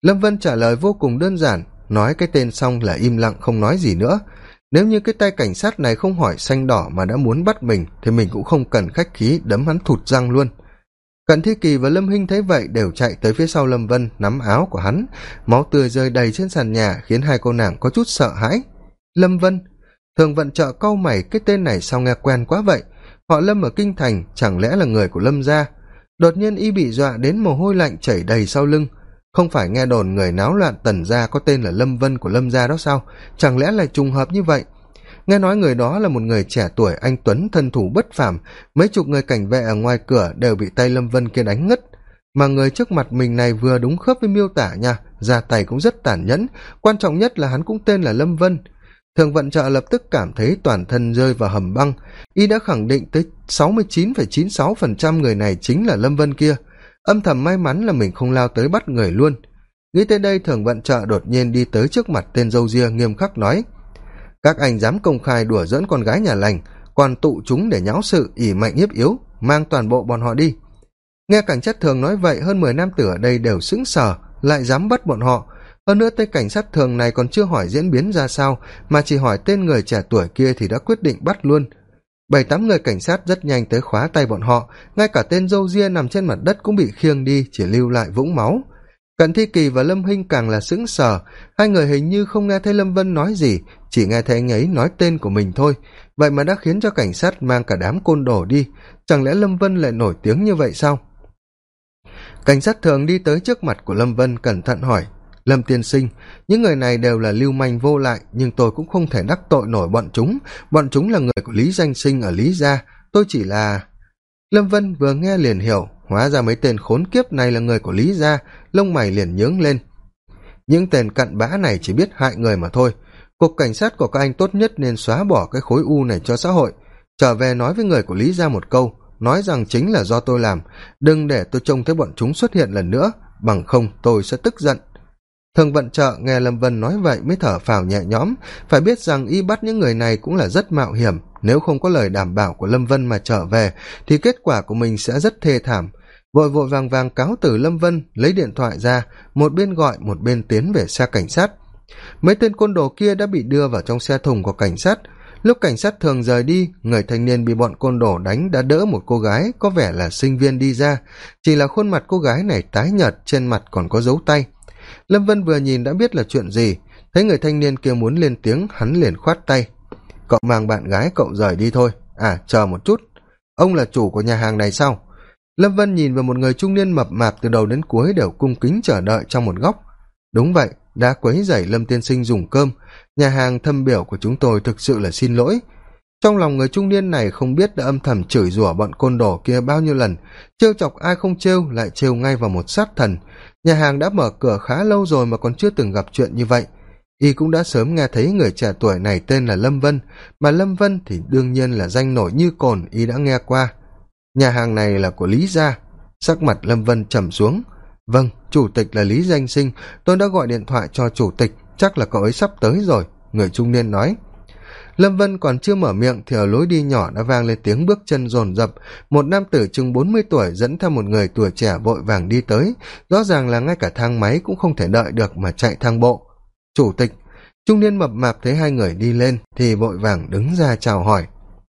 Lâm vân trả lời vô cùng đơn giản, nói cái tên xong là im lặng không nói gì nữa. Nếu như cái tay cảnh sát này không hỏi xanh đỏ mà đã muốn bắt mình, thì mình cũng không cần khách khí đấm hắn thụt răng luôn. Cận thi kỳ và lâm hinh thấy vậy đều chạy tới phía sau lâm vân, nắm áo của hắn. Máu tươi rơi đầy trên sàn nhà, khiến hai cô nàng có chút sợ hãi. Lâm vân. Thường vận trợ cau mày, cái tên này sao nghe quen quá vậy? Họ lâm ở kinh thành chẳng lẽ là người của lâm gia? Đột nhiên y bị dọa đến mồ hôi lạnh chảy đầy sau lưng. Không phải nghe đồn người náo loạn tần gia có tên là lâm vân của lâm gia đó sao? Chẳng lẽ lại trùng hợp như vậy? Nghe nói người đó là một người trẻ tuổi, anh tuấn, thân thủ bất phàm. Mấy chục người cảnh vệ ở ngoài cửa đều bị tay lâm vân kia đánh ngất. Mà người trước mặt mình này vừa đúng khớp với miêu tả nha. Ra tay cũng rất tàn nhẫn. Quan trọng nhất là hắn cũng tên là lâm vân thường vận trợ lập tức cảm thấy toàn thân rơi vào hầm băng. Y đã khẳng định tới sáu mươi chín phẩy chín sáu phần trăm người này chính là lâm vân kia. Âm thầm may mắn là mình không lao tới bắt người luôn. Nghĩ tới đây, thường vận trợ đột nhiên đi tới trước mặt tên dâu ria, nghiêm khắc nói, các anh dám công khai đùa dẫn con gái nhà lành, còn tụ chúng để nháo sự ỉ mạnh hiếp yếu, mang toàn bộ bọn họ đi. Nghe cảnh chất thường nói vậy, hơn mười nam tử ở đây đều sững sờ, lại dám bắt bọn họ hơn nữa, tên cảnh sát thường này còn chưa hỏi diễn biến ra sao, mà chỉ hỏi tên người trẻ tuổi kia thì đã quyết định bắt luôn. Bảy tám người cảnh sát rất nhanh tới khóa tay bọn họ, ngay cả tên dâu ria nằm trên mặt đất cũng bị khiêng đi, chỉ lưu lại vũng máu. Cận thi kỳ và lâm hinh càng là sững sờ, hai người hình như không nghe thấy lâm vân nói gì, chỉ nghe thấy anh ấy nói tên của mình thôi. Vậy mà đã khiến cho cảnh sát mang cả đám côn đồ đi, chẳng lẽ lâm vân lại nổi tiếng như vậy sao? Cảnh sát thường đi tới trước mặt của lâm vân cẩn thận hỏi lâm tiên sinh, những người này đều là lưu manh vô lại, nhưng tôi cũng không thể đắc tội nổi bọn chúng. Bọn chúng là người của lý danh sinh ở lý gia. Tôi chỉ là lâm vân vừa nghe liền hiểu, hóa ra mấy tên khốn kiếp này là người của lý gia, lông mày liền nhướng lên. Những tên cặn bã này chỉ biết hại người mà thôi. Cục cảnh sát của các anh tốt nhất nên xóa bỏ cái khối u này cho xã hội. Trở về nói với người của lý gia một câu, nói rằng chính là do tôi làm. Đừng để tôi trông thấy bọn chúng xuất hiện lần nữa, bằng không tôi sẽ tức giận thường vận trợ nghe lâm vân nói vậy mới thở phào nhẹ nhõm. Phải biết rằng y bắt những người này cũng là rất mạo hiểm. Nếu không có lời đảm bảo của lâm vân mà trở về, thì kết quả của mình sẽ rất thê thảm. Vội vội vàng vàng cáo từ lâm vân, lấy điện thoại ra, một bên gọi, một bên tiến về xe cảnh sát. Mấy tên côn đồ kia đã bị đưa vào trong xe thùng của cảnh sát. Lúc cảnh sát thường rời đi, người thanh niên bị bọn côn đồ đánh đã đỡ một cô gái có vẻ là sinh viên đi ra. Chỉ là khuôn mặt cô gái này tái nhợt, trên mặt còn có dấu tay lâm vân vừa nhìn đã biết là chuyện gì, thấy người thanh niên kia muốn lên tiếng, hắn liền khoát tay. Cậu mang bạn gái cậu rời đi thôi. À chờ một chút. Ông là chủ của nhà hàng này sao? Lâm vân nhìn vào một người trung niên mập mạp từ đầu đến cuối đều cung kính chờ đợi trong một góc. Đúng vậy, đã quấy dày lâm tiên sinh dùng cơm. Nhà hàng thâm biểu của chúng tôi thực sự là xin lỗi. Trong lòng người trung niên này không biết đã âm thầm chửi rủa bọn côn đồ kia bao nhiêu lần, trêu chọc ai không trêu lại trêu ngay vào một sát thần nhà hàng đã mở cửa khá lâu rồi mà còn chưa từng gặp chuyện như vậy. Y cũng đã sớm nghe thấy người trẻ tuổi này tên là lâm vân, mà lâm vân thì đương nhiên là danh nổi như cồn, y đã nghe qua. Nhà hàng này là của lý gia. Sắc mặt lâm vân trầm xuống. Vâng chủ tịch là lý danh sinh, tôi đã gọi điện thoại cho chủ tịch, chắc là cậu ấy sắp tới rồi, người trung niên nói lâm vân còn chưa mở miệng thì ở lối đi nhỏ đã vang lên tiếng bước chân rồn rập một nam tử chừng bốn mươi tuổi dẫn theo một người tuổi trẻ vội vàng đi tới. Rõ ràng là ngay cả thang máy cũng không thể đợi được mà chạy thang bộ. Chủ tịch, trung niên mập mạp thấy hai người đi lên thì vội vàng đứng ra chào hỏi.